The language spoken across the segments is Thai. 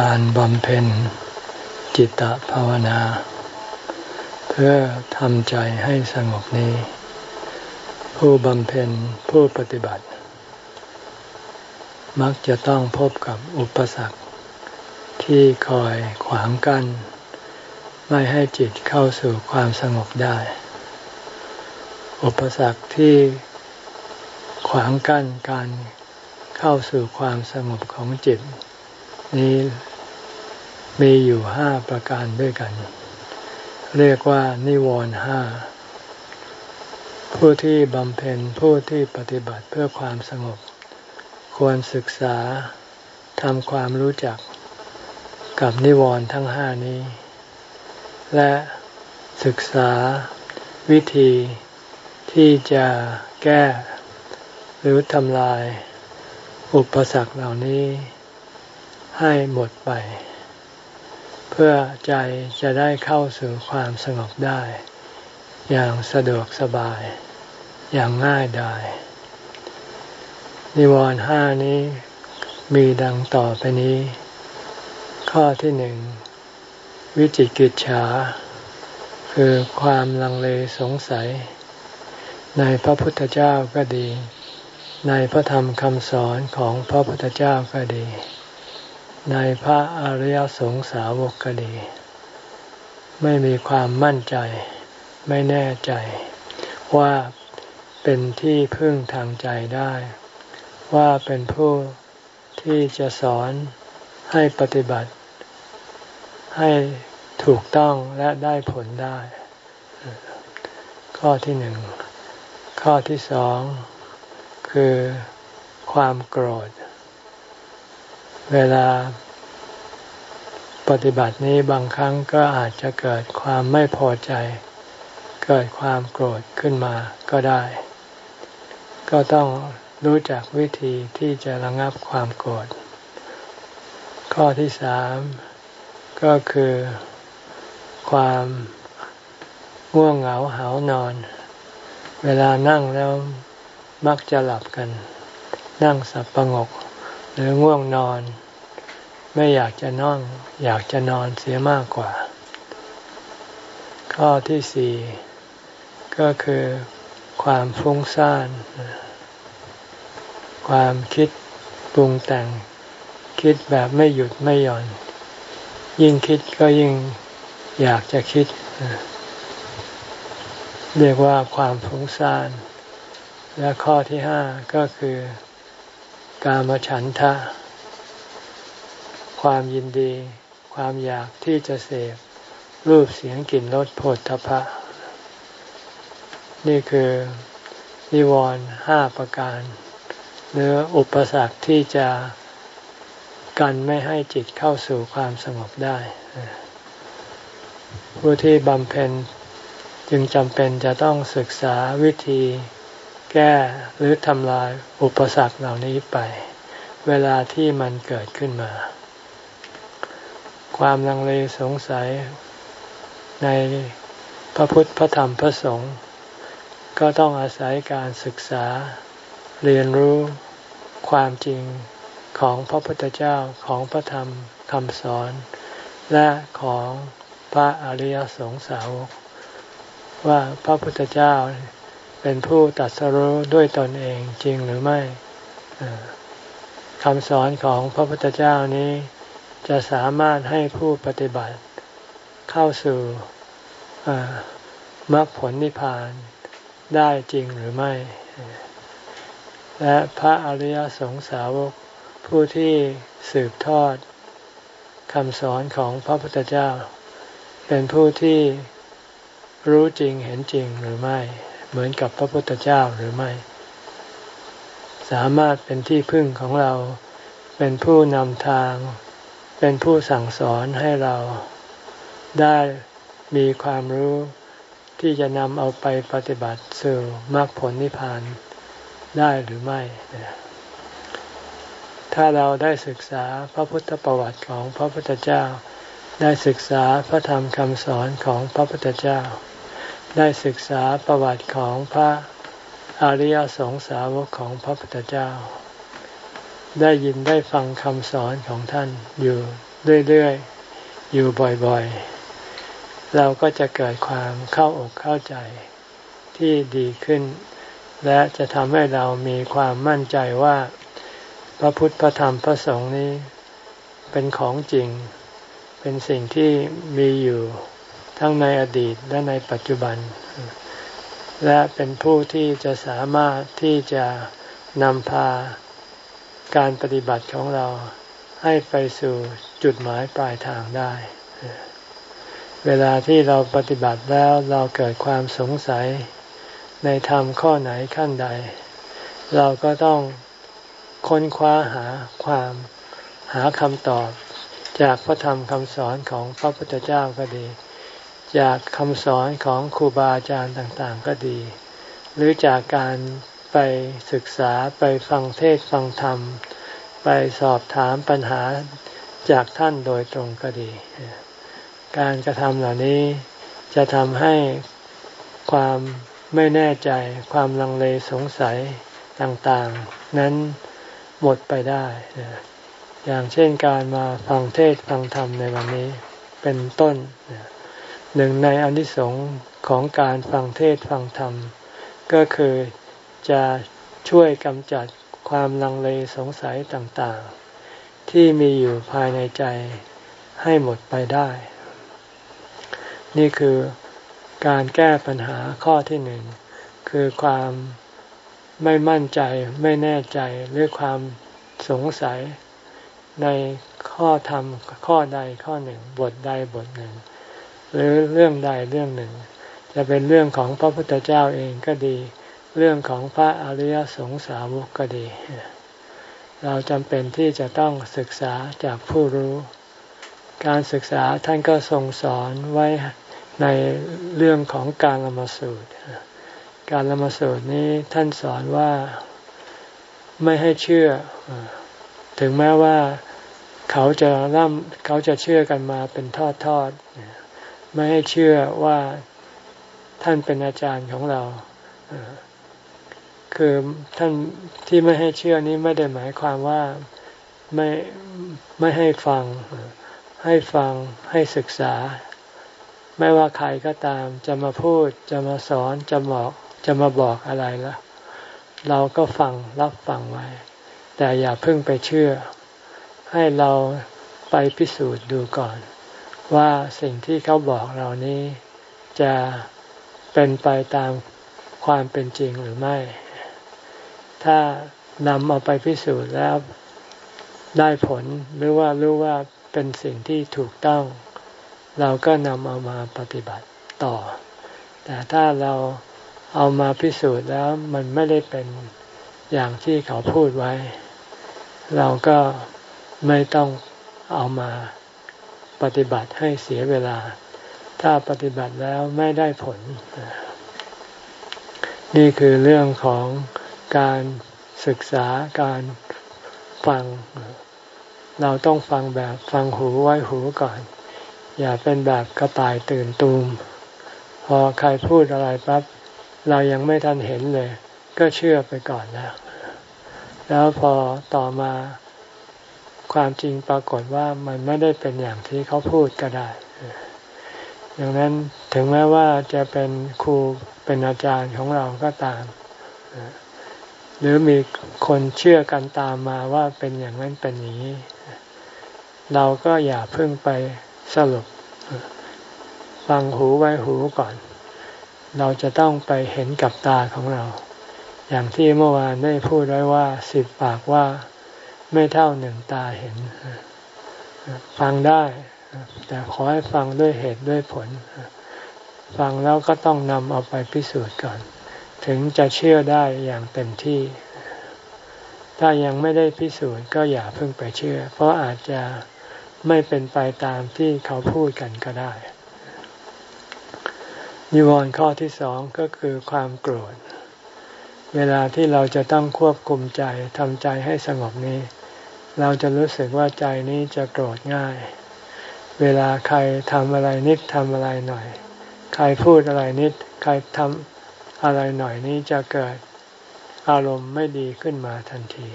การบำเพ็ญจิตตภาวนา เพื่อทำใจให้สงบนี้ ผู้บำเพ็ญผู้ปฏิบัติ มักจะต้องพบกับอุปสรรค ที่คอยขวางกัน้นไม่ให้จิตเข้าสู่ความสงบได้ อุปสรรคที่ขวางกั้นการเข้าสู่ความสงบของจิต นี้มีอยู่ห้าประการด้วยกัน เรียกว่านิวรณ์ห้าผู้ที่บำเพ็ญผู้ที่ปฏิบัติเพื่อความสงบ ควรศึกษาทำความรู้จักกับนิวรณ์ทั้งห้านี้ และศึกษาวิธีที่จะแก้ หรือทำลายอุปสรรคเหล่านี้ ให้หมดไป เพื่อใจจะได้เข้าสู่ความสงบได้ อย่างสะดวกสบาย อย่างง่ายดายนิวรณ์ห้านี้มีดังต่อไปนี้ ข้อที่หนึ่ง วิจิกิจฉา คือความลังเลสงสัย ในพระพุทธเจ้าก็ดี ในพระธรรมคำสอนของพระพุทธเจ้าก็ดี ในพระอริยสงสาวกก็ดี ไม่มีความมั่นใจ ไม่แน่ใจ ว่าเป็นที่พึ่งทางใจได้ ว่าเป็นผู้ที่จะสอนให้ปฏิบัติ ให้ถูกต้องและได้ผลได้ ข้อที่หนึ่ง ข้อที่สอง คือความโกรธ เวลาปฏิบัตินี้บางครั้งก็อาจจะเกิดความไม่พอใจ เกิดความโกรธขึ้นมาก็ได้ ก็ต้องรู้จักวิธีที่จะระงับความโกรธ ข้อที่สามก็คือความง่วงเหงาหานอน เวลานั่งแล้วมักจะหลับกัน นั่งสับประงก หรือง่วงนอน ไม่อยากจะนอนอยากจะนอนเสียมากกว่า ข้อที่สี่ก็คือความฟุ้งซ่าน ความคิดปรุงแต่ง คิดแบบไม่หยุดไม่หย่อน ยิ่งคิดก็ยิ่งอยากจะคิด เรียกว่าความฟุ้งซ่าน และข้อที่ห้าก็คือ กามฉันทะ ความยินดี ความอยากที่จะเสพรูปเสียงกลิ่นรสโผฏฐพะ นี่คือนิวรณ์ห้าประการ หรืออุปสรรคที่จะกันไม่ให้จิตเข้าสู่ความสงบได้ ผู้ที่บำเพ็ญจึงจำเป็นจะต้องศึกษาวิธี แก้หรือทำลายอุปสรรคเหล่านี้ไป เวลาที่มันเกิดขึ้นมา ความลังเลสงสัยในพระพุทธพระธรรมพระสงฆ์ก็ต้องอาศัยการศึกษาเรียนรู้ความจริงของพระพุทธเจ้าของพระธรรมคำสอน และของพระอริยสงสาวกว่าพระพุทธเจ้า เป็นผู้ตัดสรู้ด้วยตนเองจริงหรือไม่คำสอนของพระพุทธเจ้านี้ จะสามารถให้ผู้ปฏิบัติเข้าสู่มรรคผลนิพพานได้จริงหรือไม่ และพระอริยสงสาวกผู้ที่สืบทอดคำสอนของพระพุทธเจ้า เป็นผู้ที่รู้จริงเห็นจริงหรือไม่ เหมือนกับพระพุทธเจ้าหรือไม่ สามารถเป็นที่พึ่งของเรา เป็นผู้นำทาง เป็นผู้สั่งสอนให้เราได้มีความรู้ที่จะนำเอาไปปฏิบัติสู่มรรคผลนิพพานได้หรือไม่ ถ้าเราได้ศึกษาพระพุทธประวัติของพระพุทธเจ้า ได้ศึกษาพระธรรมคำสอนของพระพุทธเจ้า ได้ศึกษาประวัติของพระอริยสงสาวกของพระพุทธเจ้า ได้ยินได้ฟังคำสอนของท่านอยู่เรื่อยๆ อยู่บ่อยๆ เราก็จะเกิดความเข้าอกเข้าใจที่ดีขึ้น และจะทำให้เรามีความมั่นใจว่า พระพุทธพระธรรมพระสงฆ์นี้ เป็นของจริง เป็นสิ่งที่มีอยู่ ทั้งในอดีตและในปัจจุบัน และเป็นผู้ที่จะสามารถที่จะนำพาการปฏิบัติของเราให้ไปสู่จุดหมายปลายทางได้ เวลาที่เราปฏิบัติแล้วเราเกิดความสงสัยในธรรมข้อไหนขั้นใด เราก็ต้องค้นคว้าหาความหาคำตอบจากพระธรรมคำสอนของพระพุทธเจ้าก็ดี จากคำสอนของครูบาอาจารย์ต่างๆ ก็ดี หรือจากการไปศึกษาไปฟังเทศฟังธรรม ไปสอบถามปัญหาจากท่านโดยตรงก็ดี การกระทำเหล่านี้จะทำให้ความไม่แน่ใจความลังเลสงสัยต่างๆ นั้นหมดไปได้ อย่างเช่นการมาฟังเทศฟังธรรมในวันนี้เป็นต้น หนึ่งในอนิสงส์ของการฟังเทศฟังธรรม ก็คือจะช่วยกำจัดความลังเลสงสัยต่างๆ ที่มีอยู่ภายในใจให้หมดไปได้ นี่คือการแก้ปัญหาข้อที่หนึ่งคือความไม่มั่นใจไม่แน่ใจหรือความสงสัยในข้อธรรมข้อใดข้อหนึ่ง บทใดบทหนึ่ง หรือเรื่องใดเรื่องหนึ่ง จะเป็นเรื่องของพระพุทธเจ้าเองก็ดี เรื่องของพระอริยสงสาวกก็ดี เราจำเป็นที่จะต้องศึกษาจากผู้รู้ การศึกษาท่านก็ทรงสอนไว้ในเรื่องของการละมาสูตร การละมาสูตรนี้ท่านสอนว่าไม่ให้เชื่อ ถึงแม้ว่าเขาจะร่ำเขาจะเชื่อกันมาเป็นทอดทอด ไม่ให้เชื่อว่าท่านเป็นอาจารย์ของเรา คือท่านที่ไม่ให้เชื่อนี้ไม่ได้หมายความว่าไม่ไม่ให้ฟัง ให้ฟังให้ศึกษา ไม่ว่าใครก็ตามจะมาพูดจะมาสอนจะบอกจะมาบอกอะไรละเราก็ฟังรับฟังไว้ แต่อย่าเพิ่งไปเชื่อ ให้เราไปพิสูจน์ดูก่อน ว่าสิ่งที่เขาบอกเรานี้จะเป็นไปตามความเป็นจริงหรือไม่ ถ้านำเอาไปพิสูจน์แล้วได้ผลหรือว่ารู้ว่าเป็นสิ่งที่ถูกต้อง เราก็นำเอามาปฏิบัติต่อ แต่ถ้าเราเอามาพิสูจน์แล้วมันไม่ได้เป็นอย่างที่เขาพูดไว้ เราก็ไม่ต้องเอามา ปฏิบัติให้เสียเวลา ถ้าปฏิบัติแล้วไม่ได้ผล นี่คือเรื่องของการศึกษาการฟัง เราต้องฟังแบบฟังหูไว้หูก่อน อย่าเป็นแบบกระต่ายตื่นตูม พอใครพูดอะไรปั๊บเรายังไม่ทันเห็นเลย ก็เชื่อไปก่อนแล้ว แล้วพอต่อมา ความจริงปรากฏว่ามันไม่ได้เป็นอย่างที่เขาพูดก็ได้อย่างนั้นถึงแม้ว่าจะเป็นครูเป็นอาจารย์ของเราก็ตาม หรือมีคนเชื่อกันตามมาว่าเป็นอย่างนั้นเป็นอย่างนี้ เราก็อย่าเพิ่งไปสรุป ฟังหูไว้หูก่อน เราจะต้องไปเห็นกับตาของเรา อย่างที่เมื่อวานได้พูดไว้ว่าสิบปากว่า ไม่เท่าหนึ่งตาเห็น ฟังได้ แต่ขอให้ฟังด้วยเหตุด้วยผล ฟังแล้วก็ต้องนำเอาไปพิสูจน์ก่อน ถึงจะเชื่อได้อย่างเต็มที่ ถ้ายังไม่ได้พิสูจน์ก็อย่าเพิ่งไปเชื่อ เพราะอาจจะไม่เป็นไปตามที่เขาพูดกันก็ได้นิวรณ์ข้อที่สองก็คือความโกรธ เวลาที่เราจะต้องควบคุมใจทำใจให้สงบนี้ เราจะรู้สึกว่าใจนี้จะโกรธง่าย เวลาใครทำอะไรนิดทำอะไรหน่อย ใครพูดอะไรนิด ใครทำอะไรหน่อยนี้จะเกิดอารมณ์ไม่ดีขึ้นมาทันที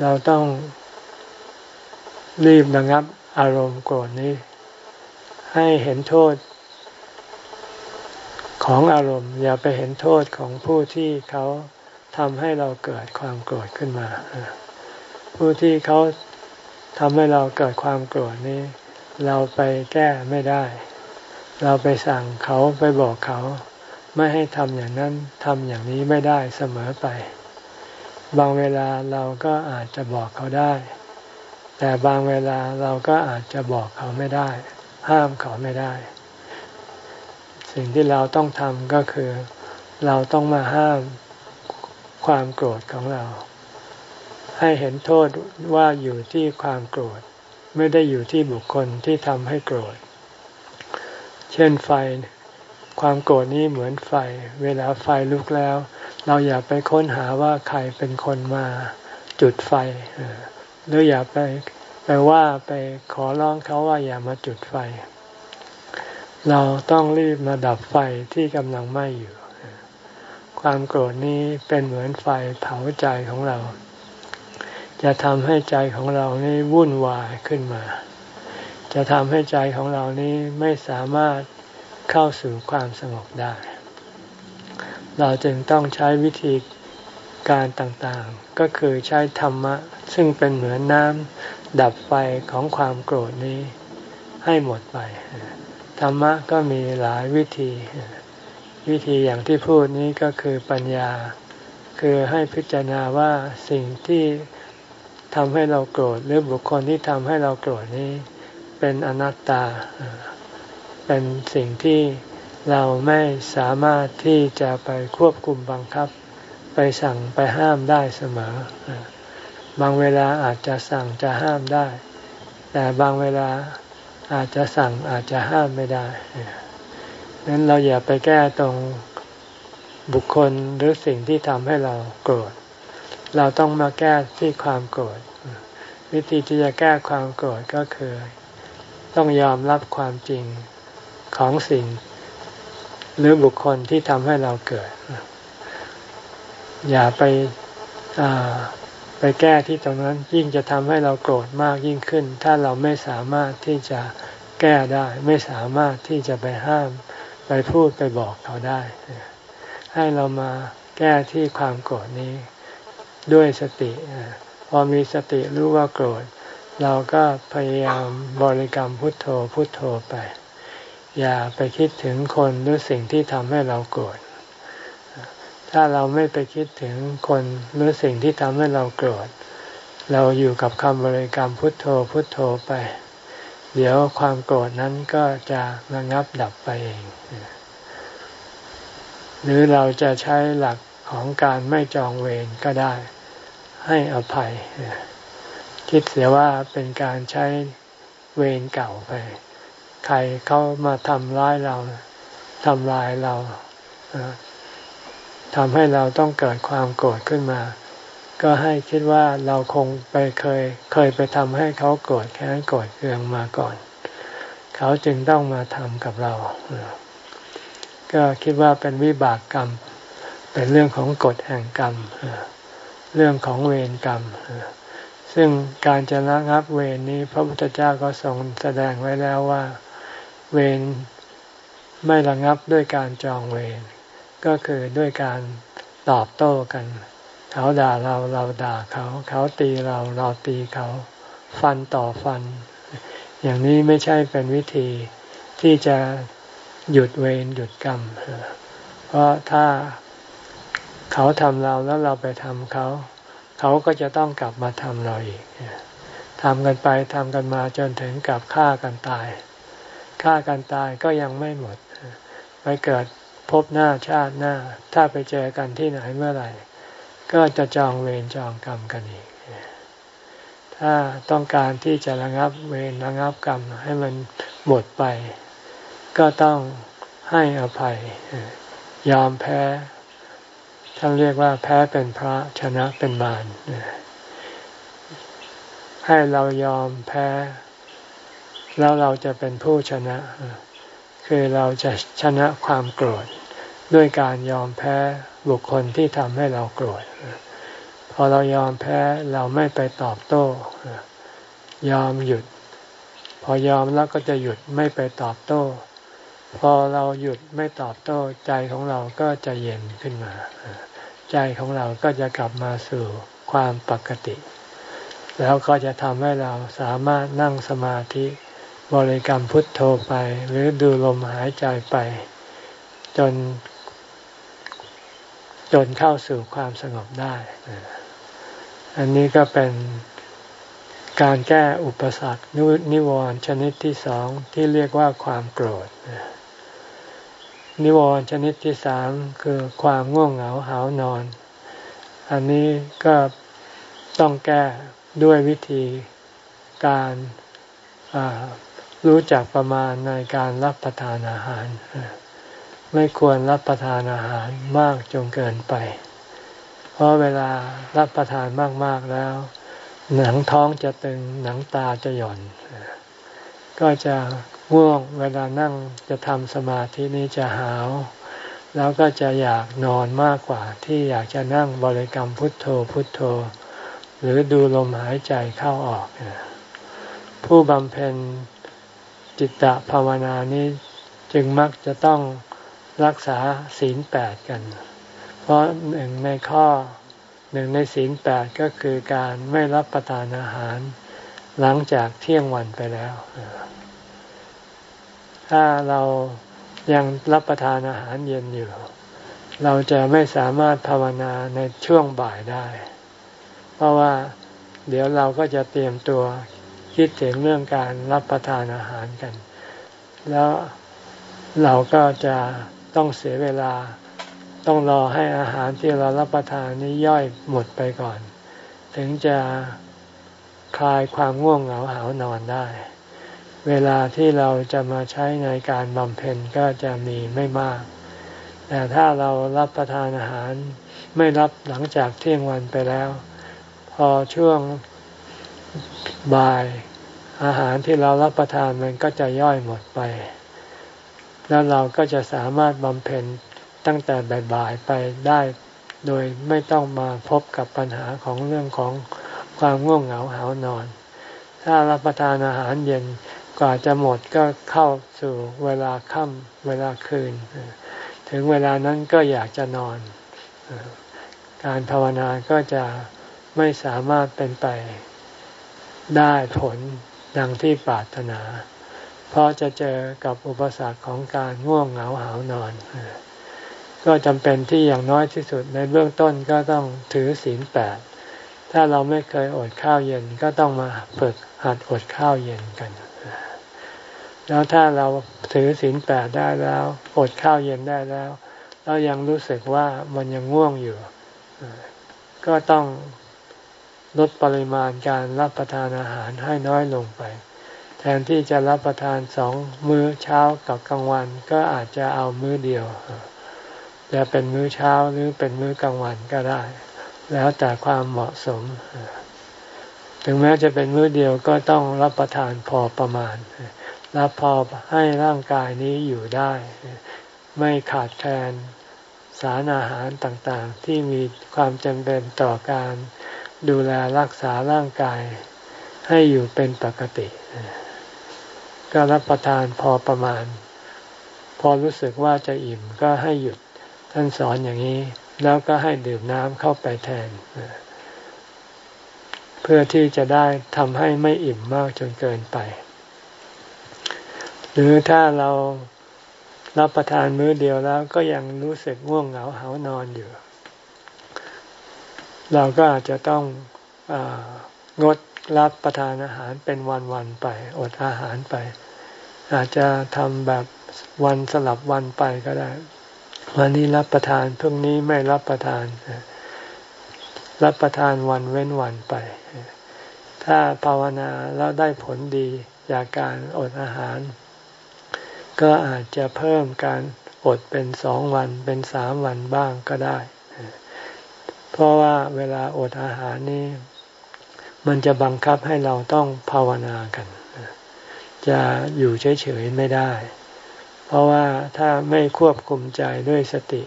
เราต้องรีบระงับอารมณ์โกรธนี้ ให้เห็นโทษ ของอารมณ์ อย่าไปเห็นโทษของผู้ที่เขาทำให้เราเกิดความโกรธขึ้นมา ผู้ที่เขาทำให้เราเกิดความโกรธนี้ เราไปแก้ไม่ได้ เราไปสั่งเขาไปบอกเขา ไม่ให้ทำอย่างนั้นทำอย่างนี้ไม่ได้เสมอไป บางเวลาเราก็อาจจะบอกเขาได้ แต่บางเวลาเราก็อาจจะบอกเขาไม่ได้ ห้ามเขาไม่ได้ สิ่งที่เราต้องทำก็คือ เราต้องมาห้ามความโกรธของเรา ให้เห็นโทษว่าอยู่ที่ความโกรธ ไม่ได้อยู่ที่บุคคลที่ทำให้โกรธ เช่นไฟ ความโกรธนี้เหมือนไฟ เวลาไฟลุกแล้ว เราอย่าไปค้นหาว่าใครเป็นคนมาจุดไฟ หรืออย่าไปไปว่าไปขอร้องเขาว่าอย่ามาจุดไฟ เราต้องรีบมาดับไฟที่กำลังไหม้อยู่ ความโกรธนี้เป็นเหมือนไฟเผาใจของเรา จะทำให้ใจของเรานี้วุ่นวายขึ้นมา จะทำให้ใจของเรานี้ไม่สามารถเข้าสู่ความสงบได้ เราจึงต้องใช้วิธีการต่างๆ ก็คือใช้ธรรมะ ซึ่งเป็นเหมือนน้ำดับไฟของความโกรธนี้ให้หมดไป ธรรมะก็มีหลายวิธี วิธีอย่างที่พูดนี้ก็คือปัญญา คือให้พิจารณาว่าสิ่งที่ ทำให้เราโกรธหรือบุคคลที่ทำให้เราโกรธนี้ เป็นอนัตตา เป็นสิ่งที่เราไม่สามารถที่จะไปควบคุมบังคับ ไปสั่งไปห้ามได้เสมอ บางเวลาอาจจะสั่งจะห้ามได้ แต่บางเวลาอาจจะสั่งอาจจะห้ามไม่ได้ดังนั้นเราอย่าไปแก้ตรงบุคคลหรือสิ่งที่ทำให้เราโกรธ เราต้องมาแก้ที่ความโกรธ วิธีที่จะแก้ความโกรธก็คือ ต้องยอมรับความจริงของสิ่ง หรือบุคคลที่ทำให้เราเกิด อย่าไปไปแก้ที่ตรงนั้นยิ่งจะทำให้เราโกรธมากยิ่งขึ้น ถ้าเราไม่สามารถที่จะแก้ได้ ไม่สามารถที่จะไปห้าม ไปพูดไปบอกเขาได้ ให้เรามาแก้ที่ความโกรธนี้ ด้วยสติ พอมีสติรู้ว่าโกรธ เราก็พยายามบริกรรมพุทโธพุทโธไป อย่าไปคิดถึงคนหรือสิ่งที่ทำให้เราโกรธ ถ้าเราไม่ไปคิดถึงคนหรือสิ่งที่ทำให้เราโกรธ เราอยู่กับคำบริกรรมพุทโธพุทโธไป เดี๋ยวความโกรธนั้นก็จะระงับดับไปเองหรือเราจะใช้หลัก ของการไม่จองเวรก็ได้ ให้อภัย คิดเสียว่าเป็นการใช้เวรเก่าไป ใครเขามาทำร้ายเราทำลายเราทำให้เราต้องเกิดความโกรธขึ้นมา ก็ให้คิดว่าเราคงไปเคยเคยไปทำให้เขาโกรธแค้นโกรธเคืองมาก่อน เขาจึงต้องมาทำกับเรา ก็คิดว่าเป็นวิบากกรรม เป็นเรื่องของกฎแห่งกรรม เรื่องของเวรกรรม ซึ่งการจะระงับเวรนี้ พระพุทธเจ้าก็ทรงแสดงไว้แล้วว่า เวรไม่ระงับด้วยการจองเวรก็คือด้วยการตอบโต้กัน เขาด่าเราเราด่าเขา เขาตีเราเราตีเขา ฟันต่อฟัน อย่างนี้ไม่ใช่เป็นวิธีที่จะหยุดเวรหยุดกรรม เพราะถ้า เขาทำเราแล้วเราไปทำเขา เขาก็จะต้องกลับมาทำเราอีกทำกันไปทำกันมาจนถึงกับฆ่ากันตายฆ่ากันตายก็ยังไม่หมด ไปเกิดพบหน้าชาติหน้า ถ้าไปเจอกันที่ไหนเมื่อไหร่ ก็จะจองเวรจองกรรมกันอีก ถ้าต้องการที่จะระงับเวรระงับกรรมให้มันหมดไป ก็ต้องให้อภัย ยอมแพ้ ท่านเรียกว่าแพ้เป็นพระชนะเป็นมารให้เรายอมแพ้ แล้วเราจะเป็นผู้ชนะ คือเราจะชนะความโกรธ ด้วยการยอมแพ้บุคคลที่ทำให้เราโกรธ พอเรายอมแพ้เราไม่ไปตอบโต้ ยอมหยุด พอยอมแล้วก็จะหยุดไม่ไปตอบโต้ พอเราหยุดไม่ตอบโต้ใจของเราก็จะเย็นขึ้นมา ใจของเราก็จะกลับมาสู่ความปกติ แล้วก็จะทำให้เราสามารถนั่งสมาธิบริกรรมพุทโธไปหรือดูลมหายใจไป จน จนเข้าสู่ความสงบได้ อันนี้ก็เป็นการแก้อุปสรรคนิวรณ์ชนิดที่สองที่เรียกว่าความโกรธ นิวรณ์ชนิดที่สามคือความง่วงเหงาหานอน อันนี้ก็ต้องแก้ด้วยวิธีการรู้จักประมาณในการรับประทานอาหาร ไม่ควรรับประทานอาหารมากจนเกินไป เพราะเวลารับประทานมากๆแล้ว หนังท้องจะตึงหนังตาจะหย่อน ก็จะ ง่วงเวลานั่งจะทำสมาธินี้จะหาว แล้วก็จะอยากนอนมากกว่าที่อยากจะนั่งบริกรรมพุทโธพุทโธ หรือดูลมหายใจเข้าออก ผู้บำเพ็ญจิตตภาวนานี้จึงมักจะต้องรักษาศีลแปดกัน เพราะหนึ่งในข้อหนึ่งในศีลแปดก็คือการไม่รับประทานอาหาร หลังจากเที่ยงวันไปแล้ว ถ้าเรายังรับประทานอาหารเย็นอยู่ เราจะไม่สามารถภาวนาในช่วงบ่ายได้ เพราะว่าเดี๋ยวเราก็จะเตรียมตัวคิดถึงเรื่องการรับประทานอาหารกัน แล้วเราก็จะต้องเสียเวลาต้องรอให้อาหารที่เรารับประทานนี้ย่อยหมดไปก่อน ถึงจะคลายความง่วงเหงาหานอนได้ เวลาที่เราจะมาใช้ในการบำเพ็ญก็จะมีไม่มาก แต่ถ้าเรารับประทานอาหาร ไม่รับหลังจากเที่ยงวันไปแล้ว พอช่วงบ่ายอาหารที่เรารับประทานมันก็จะย่อยหมดไป แล้วเราก็จะสามารถบำเพ็ญตั้งแต่บ่ายๆไปได้ โดยไม่ต้องมาพบกับปัญหาของเรื่องของความง่วงเหงาหานอน ถ้ารับประทานอาหารเย็น กว่าจะหมดก็เข้าสู่เวลาค่ำเวลาคืน ถึงเวลานั้นก็อยากจะนอน การภาวนาก็จะไม่สามารถเป็นไปได้ผลดังที่ปรารถนา เพราะจะเจอกับอุปสรรคของการง่วงเหงาหานอน ก็จำเป็นที่อย่างน้อยที่สุดในเบื้องต้นก็ต้องถือศีลแปด ถ้าเราไม่เคยอดข้าวเย็นก็ต้องมาฝึกหัดอดข้าวเย็นกัน แล้วถ้าเราถือศีลแปดได้แล้วอดข้าวเย็นได้แล้ว เรายังรู้สึกว่ามันยังง่วงอยู่ ก็ต้องลดปริมาณการรับประทานอาหารให้น้อยลงไป แทนที่จะรับประทานสองมื้อเช้ากับกลางวัน ก็อาจจะเอามื้อเดียวจะเป็นมื้อเช้าหรือเป็นมื้อกลางวันก็ได้ แล้วแต่ความเหมาะสม ถึงแม้จะเป็นมื้อเดียวก็ต้องรับประทานพอประมาณ รับพอให้ร่างกายนี้อยู่ได้ ไม่ขาดแคลนสารอาหารต่างๆ ที่มีความจำเป็นต่อการดูแลรักษาร่างกาย ให้อยู่เป็นปกติ ก็รับประทานพอประมาณ พอรู้สึกว่าจะอิ่มก็ให้หยุดท่านสอนอย่างนี้ แล้วก็ให้ดื่มน้ำเข้าไปแทน เพื่อที่จะได้ทำให้ไม่อิ่มมากจนเกินไป หรือถ้าเรารับประทานมื้อเดียวแล้วก็ยังรู้สึกง่วงเหงาเหานอนอยู่ เราก็อาจจะต้ององดรับประทานอาหารเป็นวันๆไป อดอาหารไป อาจจะทำแบบวันสลับวันไปก็ได้ วันนี้รับประทานพรุ่งนี้ไม่รับประทาน รับประทานวันเว้นวันไป ถ้าภาวนาแล้วได้ผลดีจากการอดอาหาร ก็อาจจะเพิ่มการอดเป็นสองวันเป็นสามวันบ้างก็ได้ เพราะว่าเวลาอดอาหารนี่มันจะบังคับให้เราต้องภาวนากัน จะอยู่เฉยๆไม่ได้ เพราะว่าถ้าไม่ควบคุมใจด้วยสติ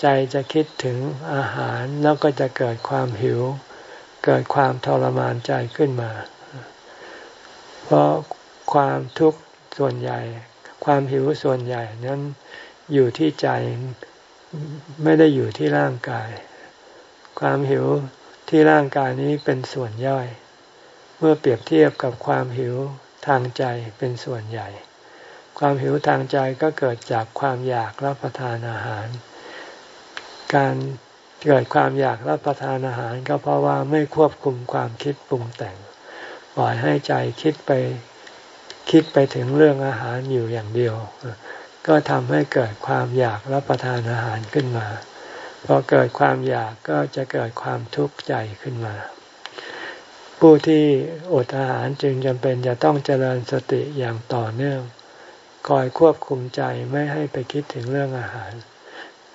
ใจจะคิดถึงอาหารแล้วก็จะเกิดความหิว เกิดความทรมานใจขึ้นมา เพราะความทุกข์ส่วนใหญ่ ความหิวส่วนใหญ่นั้นอยู่ที่ใจไม่ได้อยู่ที่ร่างกาย ความหิวที่ร่างกายนี้เป็นส่วนย่อย เมื่อเปรียบเทียบกับความหิวทางใจเป็นส่วนใหญ่ ความหิวทางใจก็เกิดจากความอยากรับประทานอาหาร การเกิดความอยากรับประทานอาหารก็เพราะว่าไม่ควบคุมความคิดปรุงแต่ง ปล่อยให้ใจคิดไป คิดไปถึงเรื่องอาหารอยู่อย่างเดียว ก็ทำให้เกิดความอยากรับประทานอาหารขึ้นมา พอเกิดความอยากก็จะเกิดความทุกข์ใจขึ้นมา ผู้ที่อดอาหารจึงจำเป็นจะต้องเจริญสติอย่างต่อเนื่อง คอยควบคุมใจไม่ให้ไปคิดถึงเรื่องอาหาร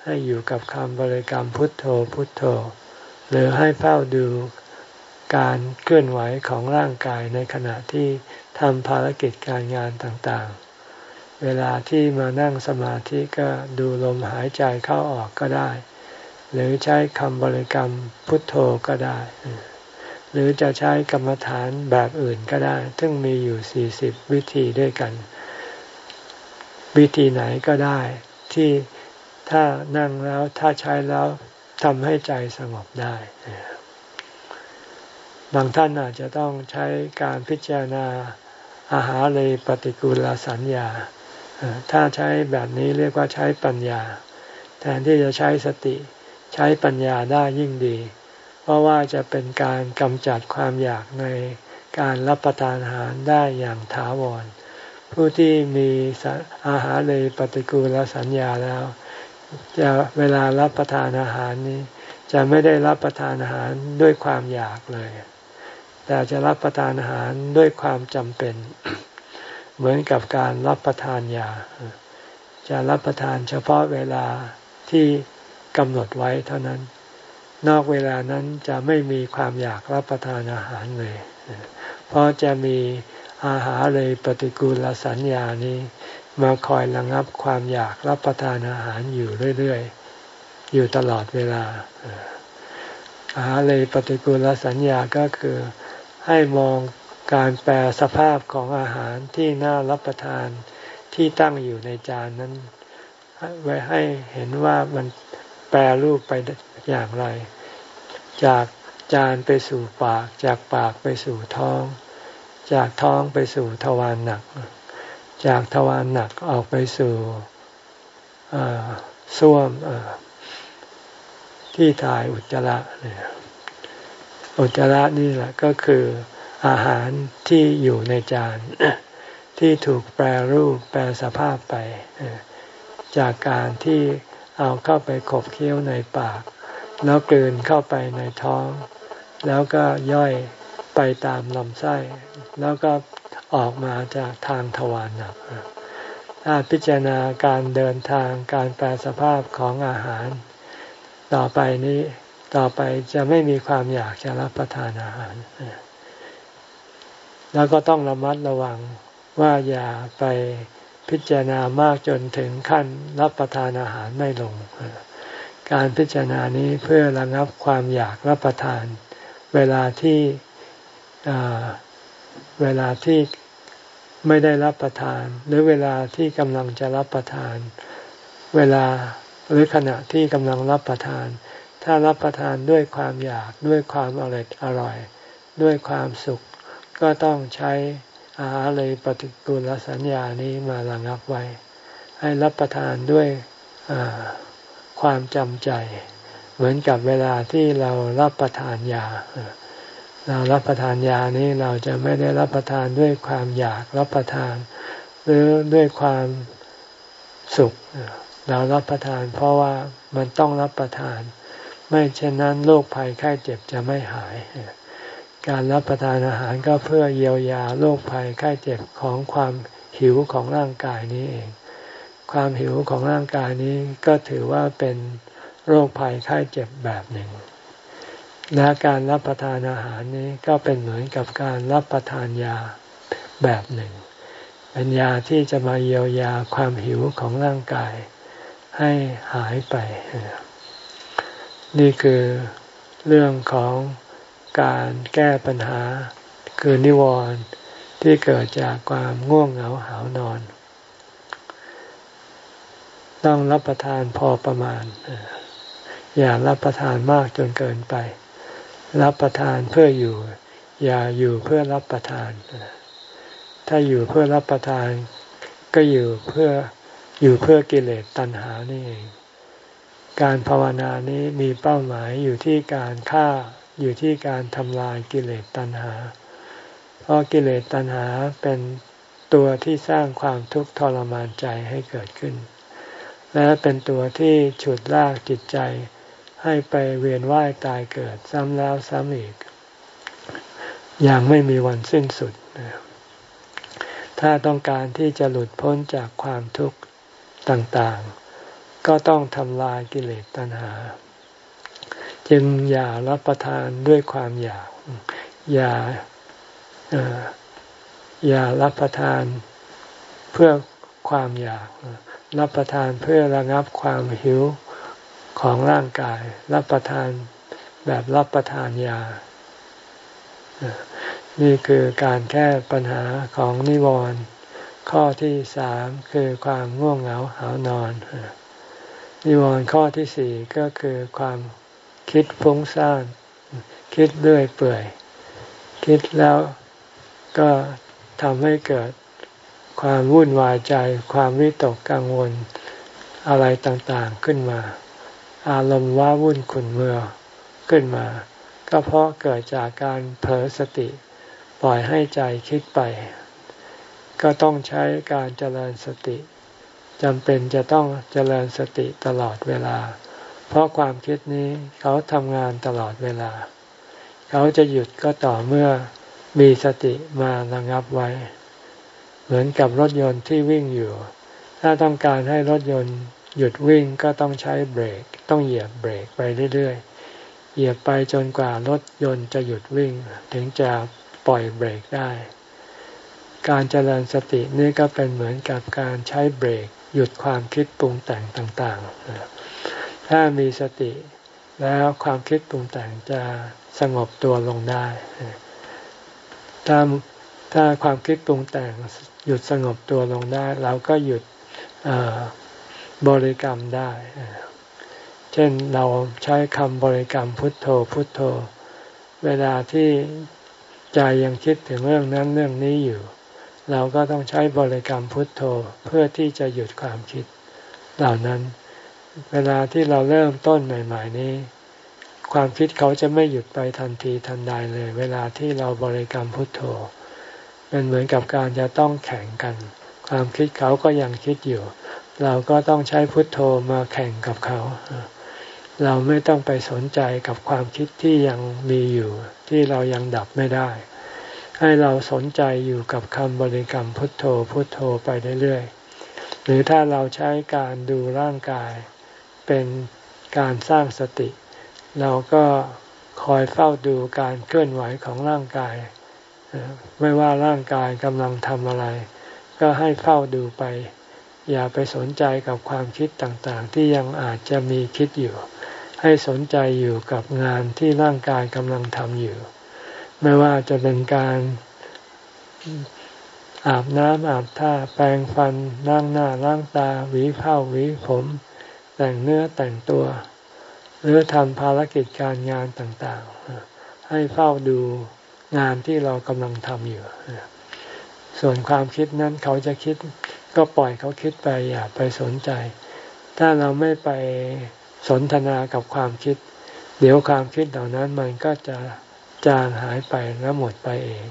ให้อยู่กับคำบริกรรมพุทโธพุทโธ หรือให้เฝ้าดูการเคลื่อนไหวของร่างกายในขณะที่ ทำภารกิจการงานต่างๆ เวลาที่มานั่งสมาธิก็ดูลมหายใจเข้าออกก็ได้ หรือใช้คำบริกรรมพุทโธก็ได้ หรือจะใช้กรรมฐานแบบอื่นก็ได้ ซึ่งมีอยู่สี่สิบวิธีด้วยกัน วิธีไหนก็ได้ที่ถ้านั่งแล้วถ้าใช้แล้วทำให้ใจสงบได้ บางท่านอาจจะต้องใช้การพิจารณา อาหารเลยปฏิกูลสัญญา ถ้าใช้แบบนี้เรียกว่าใช้ปัญญา แทนที่จะใช้สติใช้ปัญญาได้ยิ่งดี เพราะว่าจะเป็นการกำจัดความอยากในการรับประทานอาหารได้อย่างถาวร ผู้ที่มีอาหารเลยปฏิกูลสัญญาแล้ว จะเวลารับประทานอาหารนี้ จะไม่ได้รับประทานอาหารด้วยความอยากเลย แต่จะรับประทานอาหารด้วยความจำเป็น เหมือนกับการรับประทานยา จะรับประทานเฉพาะเวลาที่กำหนดไว้เท่านั้น นอกเวลานั้นจะไม่มีความอยากรับประทานอาหารเลย เพราะจะมีอาหารเลยปฏิกูลสัญญานี้ มาคอยระงับความอยากรับประทานอาหารอยู่เรื่อยๆ อยู่ตลอดเวลาอาหารเลยปฏิกูลสัญญาก็คือ ให้มองการแปลสภาพของอาหารที่น่ารับประทานที่ตั้งอยู่ในจานนั้น ไว้ให้เห็นว่ามันแปลรูปไปอย่างไร จากจานไปสู่ปาก จากปากไปสู่ท้อง จากท้องไปสู่ทวารหนัก จากทวารหนักออกไปสู่ส้วมที่ถ่ายอุจจาระเนี่ย อุจจาระนี่แหละก็คืออาหารที่อยู่ในจาน ที่ถูกแปรรูปแปรสภาพไป จากการที่เอาเข้าไปขบเคี้ยวในปาก แล้วกลืนเข้าไปในท้อง แล้วก็ย่อยไปตามลำไส้ แล้วก็ออกมาจากทางทวารหนักถ้าพิจารณาการเดินทางการแปลสภาพของอาหาร ต่อไปนี้ ต่อไปจะไม่มีความอยากจะรับประทานอาหาร แล้วก็ต้องระมัดระวังว่าอย่าไปพิจารณามากจนถึงขั้นรับประทานอาหารไม่ลง การพิจารณานี้เพื่อระงับความอยากรับประทาน เวลาที่เวลาที่ไม่ได้รับประทาน หรือเวลาที่กำลังจะรับประทาน เวลาหรือขณะที่กำลังรับประทาน ถ้ารับประทานด้วยความอยากด้วยความอร่อยอร่อย ด้วยความสุข ก็ต้องใช้อาหารเลยปฏิกูลสัญญานี้มาระงับไว้ ให้รับประทานด้วยความจำใจ เหมือนกับเวลาที่เรารับประทานยา เรารับประทานยานี้เราจะไม่ได้รับประทานด้วยความอยากรับประทาน หรือด้วยความสุข เรารับประทาน เพราะว่ามันต้องรับประทาน ไม่เช่นนั้นโรคภัยไข้เจ็บจะไม่หาย การรับประทานอาหารก็เพื่อเยียวยาโรคภัยไข้เจ็บของความหิวของร่างกายนี้เอง ความหิวของร่างกายนี้ก็ถือว่าเป็นโรคภัยไข้เจ็บแบบหนึ่ง และการรับประทานอาหารนี้ก็เป็นเหมือนกับการรับประทานยาแบบหนึ่ง เป็นยาที่จะมาเยียวยาความหิวของร่างกายให้หายไป นี่คือเรื่องของการแก้ปัญหาคือนิวรณ์ที่เกิดจากความง่วงเหงาหานอน ต้องรับประทานพอประมาณ อย่ารับประทานมากจนเกินไป รับประทานเพื่ออยู่ อย่าอยู่เพื่อรับประทาน ถ้าอยู่เพื่อรับประทาน ก็อยู่เพื่ออยู่เพื่อกิเลสตัณหานี่เอง การภาวนานี้มีเป้าหมายอยู่ที่การฆ่าอยู่ที่การทำลายกิเลสตัณหา เพราะกิเลสตัณหาเป็นตัวที่สร้างความทุกข์ทรมานใจให้เกิดขึ้น และเป็นตัวที่ฉุดลากจิตใจ ให้ไปเวียนว่ายตายเกิดซ้ำแล้วซ้ำอีก อย่างไม่มีวันสิ้นสุด ถ้าต้องการที่จะหลุดพ้นจากความทุกข์ต่างๆ ก็ต้องทำลายกิเลสตัณหา จึงอย่ารับประทานด้วยความอยาก อย่าอย่ารับประทานเพื่อความอยาก รับประทานเพื่อระงับความหิวของร่างกาย รับประทานแบบรับประทานยา นี่คือการแก้ปัญหาของนิวรณ์ข้อที่สามคือความง่วงเหงาหานอน นิวรณ์ข้อที่สี่ก็คือความคิดฟุ้งซ่านคิดเรื่อยเปื่อย คิดแล้วก็ทำให้เกิดความวุ่นวายใจ ความวิตกกังวลอะไรต่างๆขึ้นมา อารมณ์ว้าวุ่นขุนเมือขึ้นมา ก็เพราะเกิดจากการเผลอสติ ปล่อยให้ใจคิดไป ก็ต้องใช้การเจริญสติ จำเป็นจะต้องเจริญสติตลอดเวลา เพราะความคิดนี้เขาทำงานตลอดเวลา เขาจะหยุดก็ต่อเมื่อมีสติมาระงับไว้ เหมือนกับรถยนต์ที่วิ่งอยู่ ถ้าต้องการให้รถยนต์หยุดวิ่งก็ต้องใช้เบรก ต้องเหยียบเบรกไปเรื่อยๆ เหยียบไปจนกว่ารถยนต์จะหยุดวิ่ง ถึงจะปล่อยเบรกได้ การเจริญสตินี่ก็เป็นเหมือนกับการใช้เบรก หยุดความคิดปรุงแต่งต่างๆ ถ้ามีสติแล้วความคิดปรุงแต่งจะสงบตัวลงได้ ถ้าถ้าความคิดปรุงแต่งหยุดสงบตัวลงได้ เราก็หยุดบริกรรมได้ เช่นเราใช้คำบริกรรมพุทโธพุทโธ เวลาที่ใจยังคิดถึงเรื่องนั้นเรื่องนี้อยู่ เราก็ต้องใช้บริกรรมพุทโธเพื่อที่จะหยุดความคิด เหล่านั้น เวลาที่เราเริ่มต้นใหม่ ๆ นี้ ความคิดเขาจะไม่หยุดไปทันทีทันใดเลย เวลาที่เราบริกรรมพุทโธเป็นเหมือนกับการจะต้องแข่งกัน ความคิดเขาก็ยังคิดอยู่ เราก็ต้องใช้พุทโธมาแข่งกับเขา เราไม่ต้องไปสนใจกับความคิดที่ยังมีอยู่ ที่เรายังดับไม่ได้ ให้เราสนใจอยู่กับคำบริกรรมพุทโธพุทโธไปเรื่อยๆหรือถ้าเราใช้การดูร่างกาย เป็นการสร้างสติ เราก็คอยเฝ้าดูการเคลื่อนไหวของร่างกาย ไม่ว่าร่างกายกำลังทำอะไร ก็ให้เฝ้าดูไป อย่าไปสนใจกับความคิดต่างๆ ที่ยังอาจจะมีคิดอยู่ ให้สนใจอยู่กับงานที่ร่างกายกำลังทำอยู่ ไม่ว่าจะเป็นการอาบน้ำอาบท่าแปรงฟันล้างหน้าล้างตาหวีผ้าหวีผม แต่งเนื้อแต่งตัว หรือทำภารกิจการงานต่างๆ ให้เฝ้าดูงานที่เรากำลังทำอยู่ ส่วนความคิดนั้นเขาจะคิดก็ปล่อยเขาคิดไปอย่าไปสนใจ ถ้าเราไม่ไปสนทนากับความคิด เดี๋ยวความคิดเหล่านั้นมันก็จะ จางหายไปแล้วหมดไปเอง